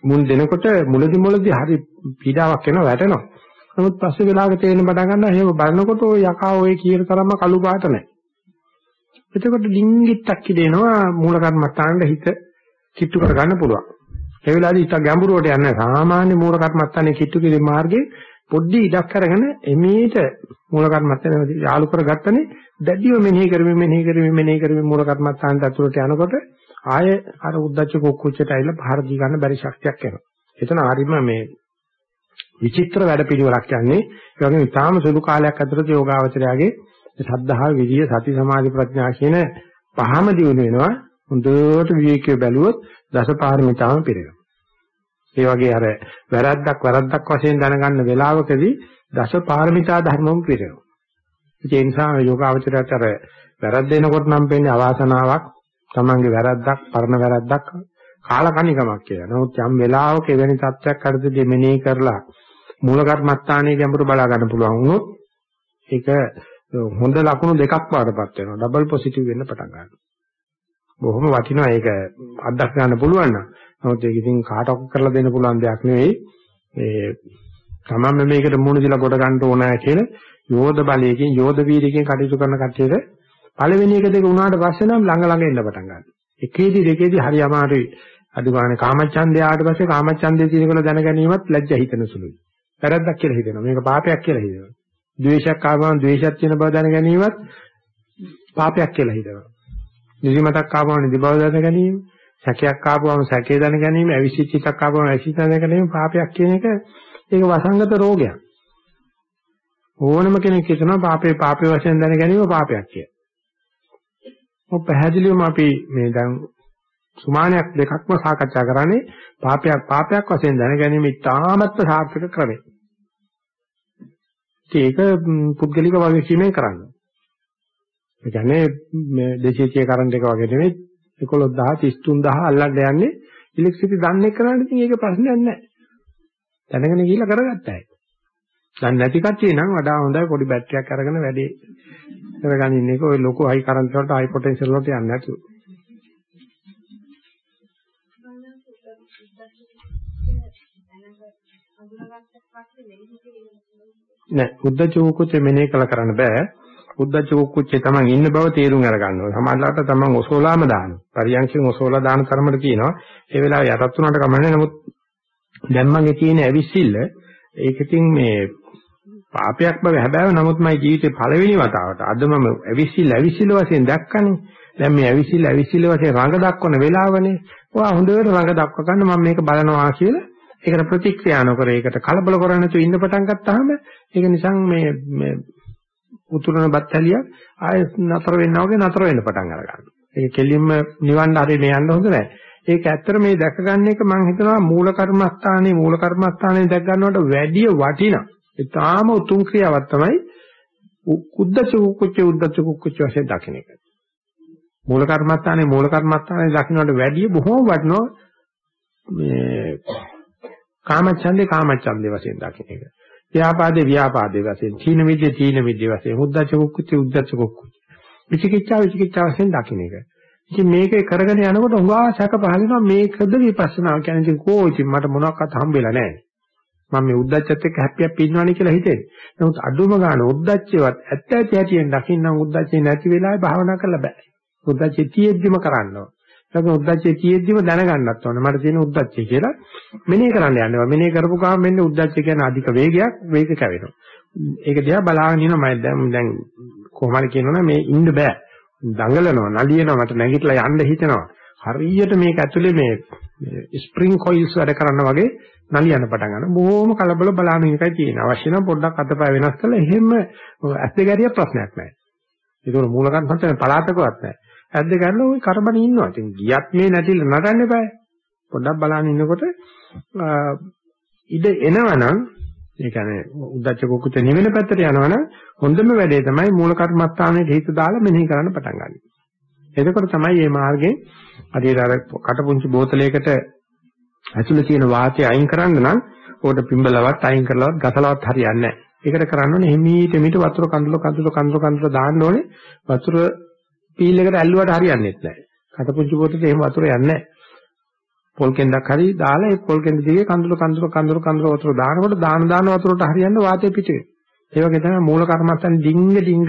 මුණ දෙනකොට මුලදි මුලදි හරි පීඩාවක් එනවා වැටෙනවා. නමුත් පස්සේ වෙලාවක තේරෙන පටන් ගන්නවා එහෙම බලනකොට ওই යකා ඔය කියන තරම්ම කළු පාට නැහැ. එතකොට ඩිංගිත්තක් කිදෙනවා මූල කර්මස්ථානෙට හිත කිට්ටු කරගන්න පුළුවන්. ඒ වෙලාවේදී ඉත ගැඹුරට යන්නේ සාමාන්‍ය මූල කර්මස්ථානේ කිට්ටු කිරීම මාර්ගේ පොඩ්ඩි ඉඩක් අරගෙන එමේට මූල කර්මස්ථානේ යාලු කරගත්තනේ දැඩිව මෙනෙහි කරමින් මෙනෙහි කරමින් මෙනෙහි කරමින් මූල කර්මස්ථානට අතුරට යනකොට ආය අර උද්දච්ච කුක්කුච්චට ඇවිල්ලා පහර දී ගන්න බැරි ශක්තියක් එනවා. එතන ආරිම මේ විචිත්‍ර වැඩ පිළිවෙලක් යන්නේ ඒ වගේම ඉතාම සුළු කාලයක් ඇතුළත යෝගාවචරයාගේ සද්ධා විරිය සති සමාධි ප්‍රඥා කියන පහම දිනු වෙනවා. හොඳට විවේකීව බැලුවොත් දසපාරමිතාම පිරෙනවා. ඒ වගේ අර වැරද්දක් වැරද්දක් වශයෙන් දැනගන්න වෙලාවකදී දසපාරමිතා ධර්මම පිරෙනවා. ඒ නිසා යෝගාවචරයට අර වැරද්ද එනකොට නම් වෙන්නේ අවාසනාවක් තමන්ගේ වැරද්දක් පරණ වැරද්දක් කාලකණිකමක් කියලා. නමුත් යම් වෙලාවක එවැනි තත්ත්වයක් අරදී මෙනෙහි කරලා මූල කර්මස්ථානයේ ගැඹුරු බලා ගන්න පුළුවන් වුණොත් ඒක හොඳ ලකුණු දෙකක් වඩපත් වෙනවා. ඩබල් පොසිටිව් වෙන්න පටන් ගන්නවා. බොහොම වටිනවා ඒක අත්දැක ගන්න පුළුවන් නම්. නමුත් ඒක ඉතින් කාටවත් කරලා දෙන්න පුළුවන් දෙයක් නෙවෙයි. ඒ තමන්ම මේකට මුණ දීලා කොට ගන්න ඕනෑ කියලා යෝධ බලයකින් යෝධ වීරයකින් කටයුතු කරන කට්ටියට පළවෙනි එක දෙක වුණාට පස්සේ නම් ළඟ ළඟ එන්න පටන් ගන්නවා. එකේදී දෙකේදී හරි අමාරුයි. අඩු ගානේ කාමච්ඡන්දය ආවට පස්සේ කාමච්ඡන්දය තියෙනකොට දැන ගැනීමත් ලැජ්ජා හිතෙන සුළුයි. වැරද්දක් කියලා හිතෙනවා. මේක පාපයක් කියලා හිතෙනවා. ද්වේෂයක් ආවම ද්වේෂයක් තියෙන බව දැන ගැනීමත් පාපයක් කියලා හිතනවා. නිදිමතක් ආවම නිදි බව දැන ගැනීම, සැකයක් ආවම සැකේ දැන ගැනීම, අවිසිච්ච එකක් ආවම අවිසිච්ච දැන ගැනීම පාපයක් කියන එක ඒක වසංගත රෝගයක්. ඕනම කෙනෙක් හිතනවා පාපේ පාපේ වශයෙන් දැන ගැනීම පාපයක් කියලා. ඔය පැහැදිලිවම අපි මේ දැන් සුමානයක් දෙකක්ම සාකච්ඡා කරන්නේ පාපයක් පාපයක් වශයෙන් දැන ගැනීම ඉතාමත්ම සාර්ථක ක්‍රමයක්. ඒක පුද්ගලික වගකීමෙන් කරන්න. ඒ කියන්නේ මේ දේශීය කරන්ට් එක වගේ නෙමෙයි 11000 33000 අල්ලන්න යන්නේ ඉලෙක්ට්‍රිසිටි දන්නේ කරන්නේ ඉතින් ඒක ප්‍රශ්නයක් නැහැ. දැනගෙන ගිහිල්ලා කරගත්තා. දැන් නැති කට්ටිය නම් වඩා හොඳයි පොඩි බැටරියක් අරගෙන වැඩේ කරගන්න එක ඔය ලොකු හයි කරන්ට් වලට හයි පොටෙන්ෂල් වලට යන්නේ නැතුව. නෑ උද්දච්ච කුච්ච මෙනේ කළ කරන්න බෑ. උද්දච්ච කුච්චේ තමන් ඉන්න බව තේරුම් අරගන්න ඕනේ. සමහරවිට තමන් ඔසෝලාම දානවා. පරියන්ඛයෙන් ඔසෝලා දාන තරමට තියෙනවා. ඒ වෙලාවේ යටත් උනට කමන්නේ නමුත් දැන් මගේ තියෙන ඇවිස්සිල්ල ඒකකින් මේ පාපයක් බව හැබැයි නමුත් මගේ ජීවිතේ පළවෙනි වතාවට අද මම ඇවිස්සිල්ල ඇවිස්සිල්ල වශයෙන් දැක්කනේ. දැන් මේ ඇවිස්සිල්ල ඇවිස්සිල්ල වශයෙන් රඟ දක්වන වෙලාවනේ. ඔයා හොඳට රඟ දක්ව ගන්න මම මේක බලනවා කියලා ඒකට ප්‍රතික්‍රියා නොකර ඒකට කලබල කරන්නේ නැතුව ඉන්න පටන් ගත්තාම ඒක නිසා මේ මේ උතුරන බත්තලිය ආය නතර වෙනවා වගේ නතර වෙන්න පටන් අර ගන්නවා. ඒක කෙලින්ම නිවන්න හරි මේ යන්න හොඳ නැහැ. ඒක ඇත්තට මේ දැක ගන්න එක මම හිතනවා මූල කර්මස්ථානයේ මූල කර්මස්ථානයේ දැක ගන්නවට වැඩිය වටිනා. ඒ තාම උතුම් ක්‍රියාවක් තමයි උද්දච්ච කුච්ච උද්දච්ච කුච්ච වශයෙන් දකින්න එක. මූල කර්මස්ථානයේ මූල කර්මස්ථානයේ දකින්නට වැඩිය බොහෝම වටිනවා මේ කාමච්ඡන්දේ කාමච්ඡන්දේ වශයෙන් දකින්න එක. ව්‍යාපාදේ ව්‍යාපාදේ වශයෙන්, තීන මිද්දේ තීන මිද්දේ වශයෙන්, උද්දච්ච කුක්කුච්ච උද්දච්ච කුක්කුච්ච. විචිකිච්ඡා විචිකිච්ඡා වශයෙන් දකින්න එක. ඉතින් මේක කරගෙන යනකොට හුඟා සැක පහලනවා මේකද විපස්සනා කියන්නේ ඉතින් කෝ ඉතින් මට මොනවත් හම්බෙලා නැහැ. මම මේ උද්දච්චත් එක්ක හැපි හැපි ඉන්නවනේ කියලා හිතේ. නමුත් අඩුම ගන්න උද්දච්චේවත් ඇත්ත ඇති හැටියෙන් දකින්නම් උද්දච්චේ නැති වෙලාවේ භාවනා කරලා බෑ. උද්දච්චේ තියෙද්දිම කරන්න ඕන. ඒක උද්දච්චේ තියෙද්දිම දැනගන්නත් ඕනේ. මට තියෙන උද්දච්චය කියලා මෙනෙහි කරන්න යනවා. මෙනෙහි කරපු ගමන් මෙන්න උද්දච්චය කියන්නේ අධික වේගයක් වේග කැවෙනවා. ඒක දිහා බලාගෙන ඉනවා මම දැන් දැන් කොහොමද කියනවනේ මේ ඉන්න බෑ. දඟලනවා, නලියනවා, මට නැගිටලා යන්න හිතෙනවා. හරියට මේක ඇතුලේ මේ ස්ප්‍රින්ග් කොයිල්ස් වැඩ කරනවා වගේ නලියන්න පටන් ගන්නවා. බොහොම කලබල බලාගෙන එකයි තියෙන්නේ. අවශ්‍ය නම් පොඩ්ඩක් අතපය වෙනස් කරලා එහෙම ඇස් දෙක ඇරිය ප්‍රශ්නයක් නැහැ. ඒක මූල කර්මස්ථානේ පලාතකවත් නැහැ. ඇස් දෙක ඇරලා ওই කරබනේ ඉන්නවා. ඉතින් ගියත් මේ නැතිල නටන්න eBay. පොඩ්ඩක් බලන්න ඉන්නකොට ඉඩ එනවනම් ඒ කියන්නේ උද්දච්ච කුකුත නිවෙන පැත්තට යනවනම් හොඳම වැඩේ තමයි මූල කර්මස්ථානයේ හිත දාලා මෙනෙහි කරන්න පටන් ගන්න. එතකොට තමයි මේ මාර්ගයෙන් හරියට අර කටපුංචි බෝතලයකට ඇතුලේ තියෙන වාතය අයින් කරන්න නම් ඕකට පිඹලවත් අයින් කරලවත් ගසලවත් හරියන්නේ නැහැ. ඒකට කරන්න ඕනේ හිමීට මිට වතුර කඳුල කඳුල කඳුල කඳුල දාන්න ඕනේ. වතුර පීල් එකට ඇල්ලුවට හරියන්නේ නැහැ. කටපුංචි බෝතලෙට එහෙම වතුර යන්නේ නැහැ. පොල් කෙන්දක් හරි දාලා ඒ පොල් කෙන්ද දිගේ කඳුල කඳුල කඳුල කඳුල වතුර දානකොට දාන දාන වතුරට හරියන්න වාතය පිට වෙනවා. ඒ වගේ තමයි මූල කර්මස්තන් ඩිංග ඩිංග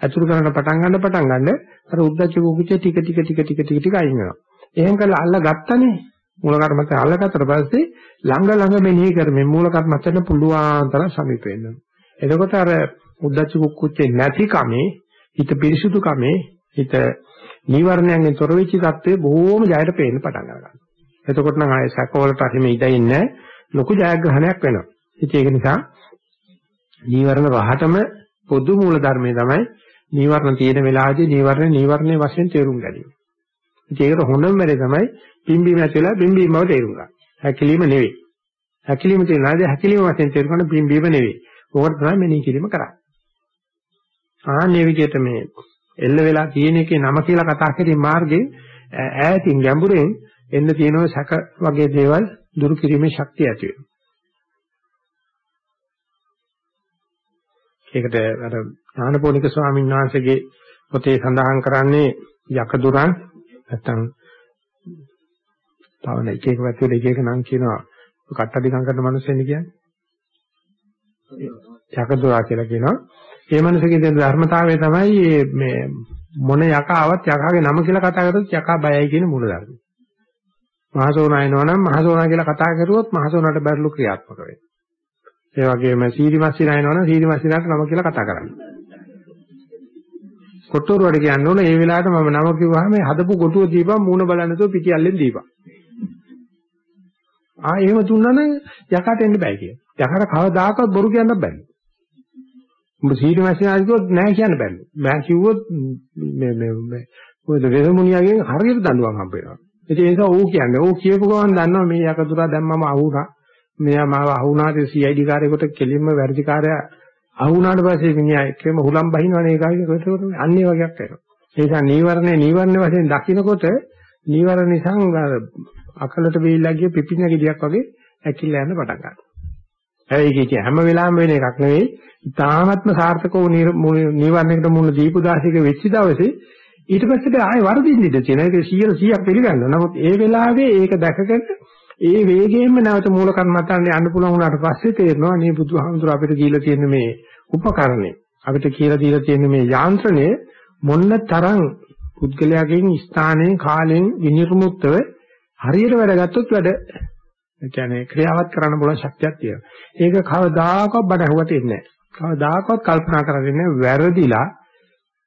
අතුරු කරන පටන් ගන්න පටන් ගන්න අර උද්දච්ච කුකුච ටික ටික ටික ටික ටික ටික අයින් වෙනවා. එහෙම කරලා අල්ල ගත්තනේ මූල කර්මස්තන් අල්ලගත්තට පස්සේ ළඟ ළඟ මෙනෙහි කරමින් මූල කර්මස්තන පුළුවන් තරම් සමීප වෙනවා. එතකොට අර උද්දච්ච කුකුචේ නැති කමේ හිත පිරිසුදු කමේ හිත නීවරණයන්ගෙන් තොර වෙච්ච தත්ත්වය බොහෝම ජයට පේන්න පටන් ගන්නවා. එතකොට නම් ආයේ සැකවලට හිම ඉඳින්නේ ලොකු ජයග්‍රහණයක් වෙනවා. ඉතින් ඒක නිසා නීවරණ රහටම පොදු මූල ධර්මයේ තමයි නීවරණ තියෙන වෙලාවේදී නීවරණ නීවරණයේ වශයෙන් තේරුම් ගැනීම. ඉතින් ඒකට හොඳම වැඩේ තමයි පිම්බීම ඇතුළේ පිම්බීම බව තේරුම් ගන්න. හැකිලිම නෙවෙයි. හැකිලිම තියෙනාද හැකිලිම වශයෙන් තේරුම් ගන්න පිම්බීම නෙවෙයි. ඕකට තමයි මෙනෙහි කිරීම කරන්නේ. ආන්නේ විදිහට මේ එල්ල වෙලා තියෙන එකේ නම කියලා කතා කිරීම මාර්ගයේ ඈතින් ගැඹුරෙන් එන්න තියෙන සැක වගේ දේවල් දුරු කිරීමේ ශක්තිය ඇති වෙනවා. ඒකට අර ඥානපෝනික ස්වාමීන් වහන්සේගේ පොතේ සඳහන් කරන්නේ යකදුරන් නැත්තම් තවන එක එක පැත්තවල එක එක නම් කියනවා. කට්ටඩිකම් කරන මිනිස්සුන් කියන්නේ. යකදුරා කියලා කියනවා. ඒ මිනිස්සුගේ දෙන ධර්මතාවය තමයි මේ මොන යකාවත් යකාගේ නම කියලා කතා කරද්දී යකා බයයි කියන මූල ධර්මය මහසෝනා එනවා නම් මහසෝනා කියලා කතා කරුවොත් මහසෝනාට බැරිලු ක්‍රියාත්මක වෙනවා. ඒ වගේම සීරිමස්සිනා එනවා නම් සීරිමස්සිනාට නම කියලා කතා කරන්නේ. කොට්ටෝරු වල කියන්න ඕන ඒ වෙලාවට මම නම කිව්වහම මේ හදපු කොටුව දීපන් මූණ බලන්න නැතුව පිටියල්ලෙන් දීපන්. ආ එහෙම දුන්නා නම් යකට එන්න බෑ කියන. යකට කවදාකවත් බොරු කියන්න බෑ. උඹ සීරිමස්සිනා කිව්වොත් නෑ කියන්න බෑ. මම කිව්වොත් මේ මේ මේ ඔය වෙසමුණියගෙන් හරියට දඬුවම් හම්බ වෙනවා. ඒ නිසා ඌ කියන්නේ ඌ කියපු ගමන් දන්නවා මේ යකදුරා දැන් මම අහුණා. මෙයා මාව අහුණාට CID කාර්යයකට කෙලින්ම වැඩි කාර්යය අහුණාට පස්සේ මිනිහා එකම හුලම් බහිනවනේ ඒකයි ඒකට අන්නේ වගේක් වෙනවා. ඒ නිසා නීවරණේ නීවරණ වශයෙන් දකින්නකොට නීවරණ නිසා අකලට වේලා ගිය පිපින ගෙඩියක් වගේ ඇකිල්ල යන පටන් ගන්නවා. හැබැයි ඒක හැම වෙලාවෙම වෙන එකක් නෙවෙයි. ඉතාමත්ම සාර්ථකව නීවරණයකට මුණ දීපු දාසික වෙච්ච දවසේ ඊට පස්සේ ආයෙ වර්ධින්න ඉඩ තියෙනවා. ඒක 100 100ක් පිළිගන්නවා. නමුත් ඒ වෙලාවේ ඒක දැකගෙන ඒ වේගයෙන්ම නැවත මූල කර්මත්තන්ට යන්න පුළුවන් වුණාට පස්සේ තේරෙනවා මේ බුදුහාමුදුර අපිට දීලා තියෙන මේ උපකරණය අපිට කියලා දීලා තියෙන මේ යාන්ත්‍රණය මොන්න තරම් පුද්ගලයාගෙන් ස්ථානයෙන් කාලයෙන් විනිර්මුක්තව හරියට වැඩ ගත්තොත් වැඩ ඒ කියන්නේ ක්‍රියාවත් කරන්න පුළුවන් ශක්තියක් තියෙනවා. ඒක කවදාකවත් බඩ ඇහුවට එන්නේ නැහැ. කවදාකවත් කල්පනා කරන්නේ වැරදිලා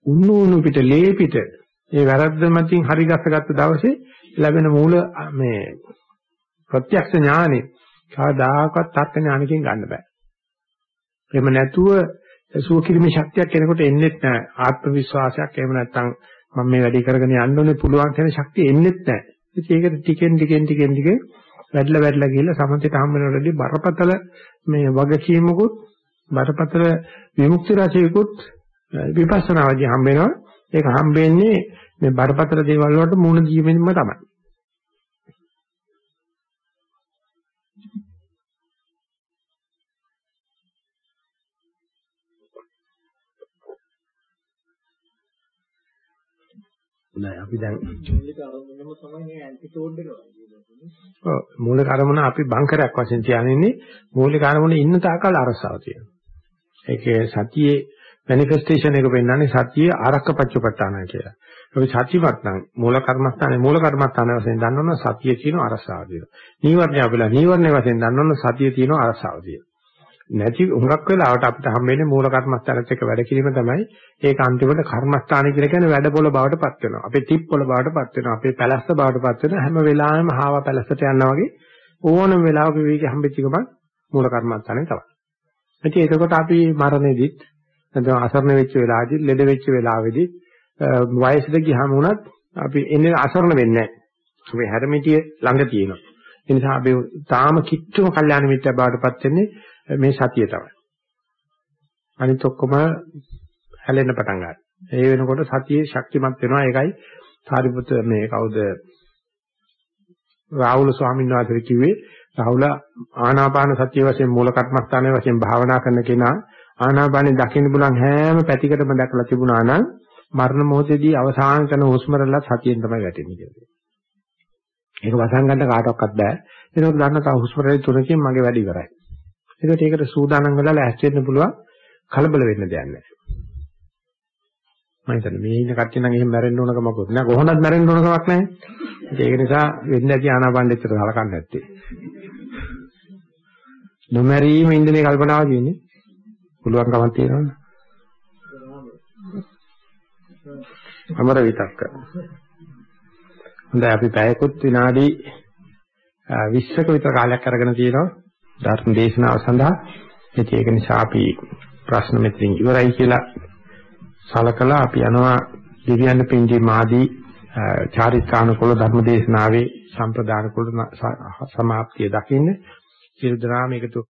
උණු උණු පිට ලේ පිට ඒ වැරද්ද මතින් හරි ගස්සගත්ත දවසේ ලැබෙන මූල මේ ප්‍රත්‍යක්ෂ ඥානෙ කවදාකවත් තර්ක ඥානකින් ගන්න බෑ. එහෙම නැතුව සුවකිරීමේ ශක්තියක් කෙනෙකුට එන්නේත් නැහැ. ආත්ම විශ්වාසයක් එහෙම නැත්නම් මම මේ වැඩේ කරගෙන යන්න ඕනේ පුළුවන් කියන ශක්තිය එන්නේත් නැහැ. ඉතින් ඒක ටිකෙන් ටිකෙන් ටිකෙන් ටිකෙන් වැඩිලා වැඩිලා ගිහලා සමතේට හම් වෙනකොටදී බරපතල මේ වගකීමකුත් බරපතල විමුක්ති රාශියකුත් විපස්සනාවදී හම්බ වෙනවා. ඒක හම්බෙන්නේ මේ බරපතල දේවල් වලට මුහුණ දීමෙන්ම තමයි. නෑ අපි දැන් මූලික අරමුණම තමයි මේ ඇන්ටිටෝඩ් එක ඔව් මූලික අරමුණ අපි බංකරයක් වශයෙන් තියාගෙන මූලික අරමුණේ ඉන්න තාකල් අරසාව තියෙනවා. ඒකේ සතියේ මැනිෆෙස්ටේෂන් එක පෙන්වන්නේ සතියේ ආරක්කපච්චපට්ඨානයි කියලා. අපි සතිවත් නම් මූල කර්මස්ථානේ මූල කර්මස්ථාන වශයෙන් දන්නවනම් සතියේ තියෙන අරසාව තියෙනවා. නීවරණය අපිලා නීවරණය වශයෙන් දන්නවනම් සතියේ තියෙන අරසාව තියෙනවා. නැති හුඟක් වෙලාවට අපිට හම්බෙන්නේ මූල කර්මස්ථානත් එක්ක වැඩ කිරීම තමයි ඒක අන්තිමට කර්මස්ථාන කියලා කියන්නේ වැඩ පොළ බවට පත් වෙනවා. අපේ තිප් පොළ බවට පත් වෙනවා. අපේ පැලස්ස බවට පත් වෙනවා. හැම වෙලාවෙම හාව පැලස්සට යනවා වගේ ඕනම වෙලාවක විවේකී හම්බෙච්ච ගමන් මූල කර්මස්ථානේ තමයි. ඉතින් එතකොට අපි මරණෙදිත් නැත්නම් අසරණ වෙච්ච වෙලාවෙදි, ලෙඩ වෙච්ච වෙලාවෙදි, වයසට ගියාම වුණත් අපි එන්නේ අසරණ වෙන්නේ නැහැ. අපි හැරමිටිය ළඟ තියෙනවා. ඒ නිසා අපි තාම කිච්චුම කල්යාණ මිත්‍ර බවටපත් වෙන්නේ මේ සතිය තමයි. අනිත් ඔක්කොම හැලෙන්න පටන් ගන්නවා. ඒ වෙනකොට සතියේ ශක්තිමත් වෙනවා. ඒකයි සාරිපුත්‍ර මේ කවුද රාහුල ස්වාමීන් වහන්සේ කිව්වේ රාහුල ආනාපාන සතිය වශයෙන් මූල කර්මස්ථානයේ වශයෙන් භාවනා කරන කෙනා ආනාපානෙ දකින්න බුලන් හැම පැතිකඩම දැකලා තිබුණා නම් මරණ මොහොතේදී අවසාන කරන හුස්ම රැල්ල සතියෙන් තමයි වැටෙන්නේ කියලා. ඒක වසන් ගන්න කාටවත් බෑ. ඒනොත් ගන්න තව හුස්ම රැලි තුනකින් මගේ වැඩ ඉවරයි. ඒකට ඒකට සූදානම් වෙලා ලෑස්ති වෙන්න පුළුවන් කලබල වෙන්න දෙයක් නැහැ. මම හිතන්නේ මේ ඉන්න කට්ටිය නම් එහෙම මැරෙන්න ඕන කමකුත් නෑ කොහොමවත් මැරෙන්න ඕන කමක් නැහැ. ඒක නිසා වෙන්න ඇති ආනාපානෙ විතර හලකන්නේ නැත්තේ. නොමැරීම ඉන්දනේ කල්පනාව කියන්නේ. පුළුවන් කමක් තියෙනවනේ. අමර විතක්ක. හොඳයි අපි පැයකුත් විනාඩි 20ක විතර කාලයක් අරගෙන තියෙනවා ධර්ම දේශනාව සඳහා. ඉතින් ඒක නිසා අපි ප්‍රශ්න මෙතනින් ඉවරයි කියලා සලකලා අපි යනවා දිව්‍යයන් පින්දි මාදී චාරිත්‍රානුකූල ධර්ම දේශනාවේ සම්ප්‍රදාන කුල සමාප්තිය දකින්න සියලු දනාම එකතු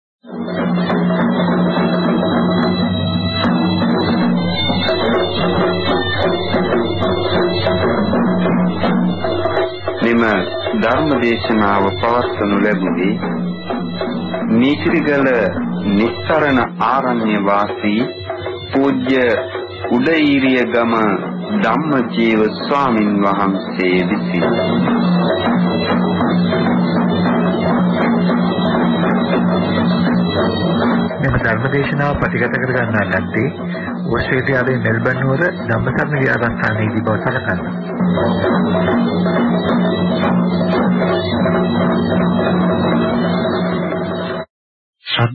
මෙම ධර්ම දේශනාව පවත්වනු ලැබුණේ නීතිගල නිස්සරණ ආරණ්‍ය වාසී පූජ්‍ය උදේීරිය ගම ධම්මජීව ස්වාමින් වහන්සේ විසින් මෙම ධර්මදේශනාව ප්‍රතිගත කර ගන්නා ලද්දේ ඕස්ට්‍රේලියාවේ මෙල්බන් නුවර ධම්මසරණ විහාරස්ථානයේදී බව සැලකන්න.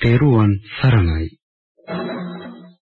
තෙරුවන් සරණයි.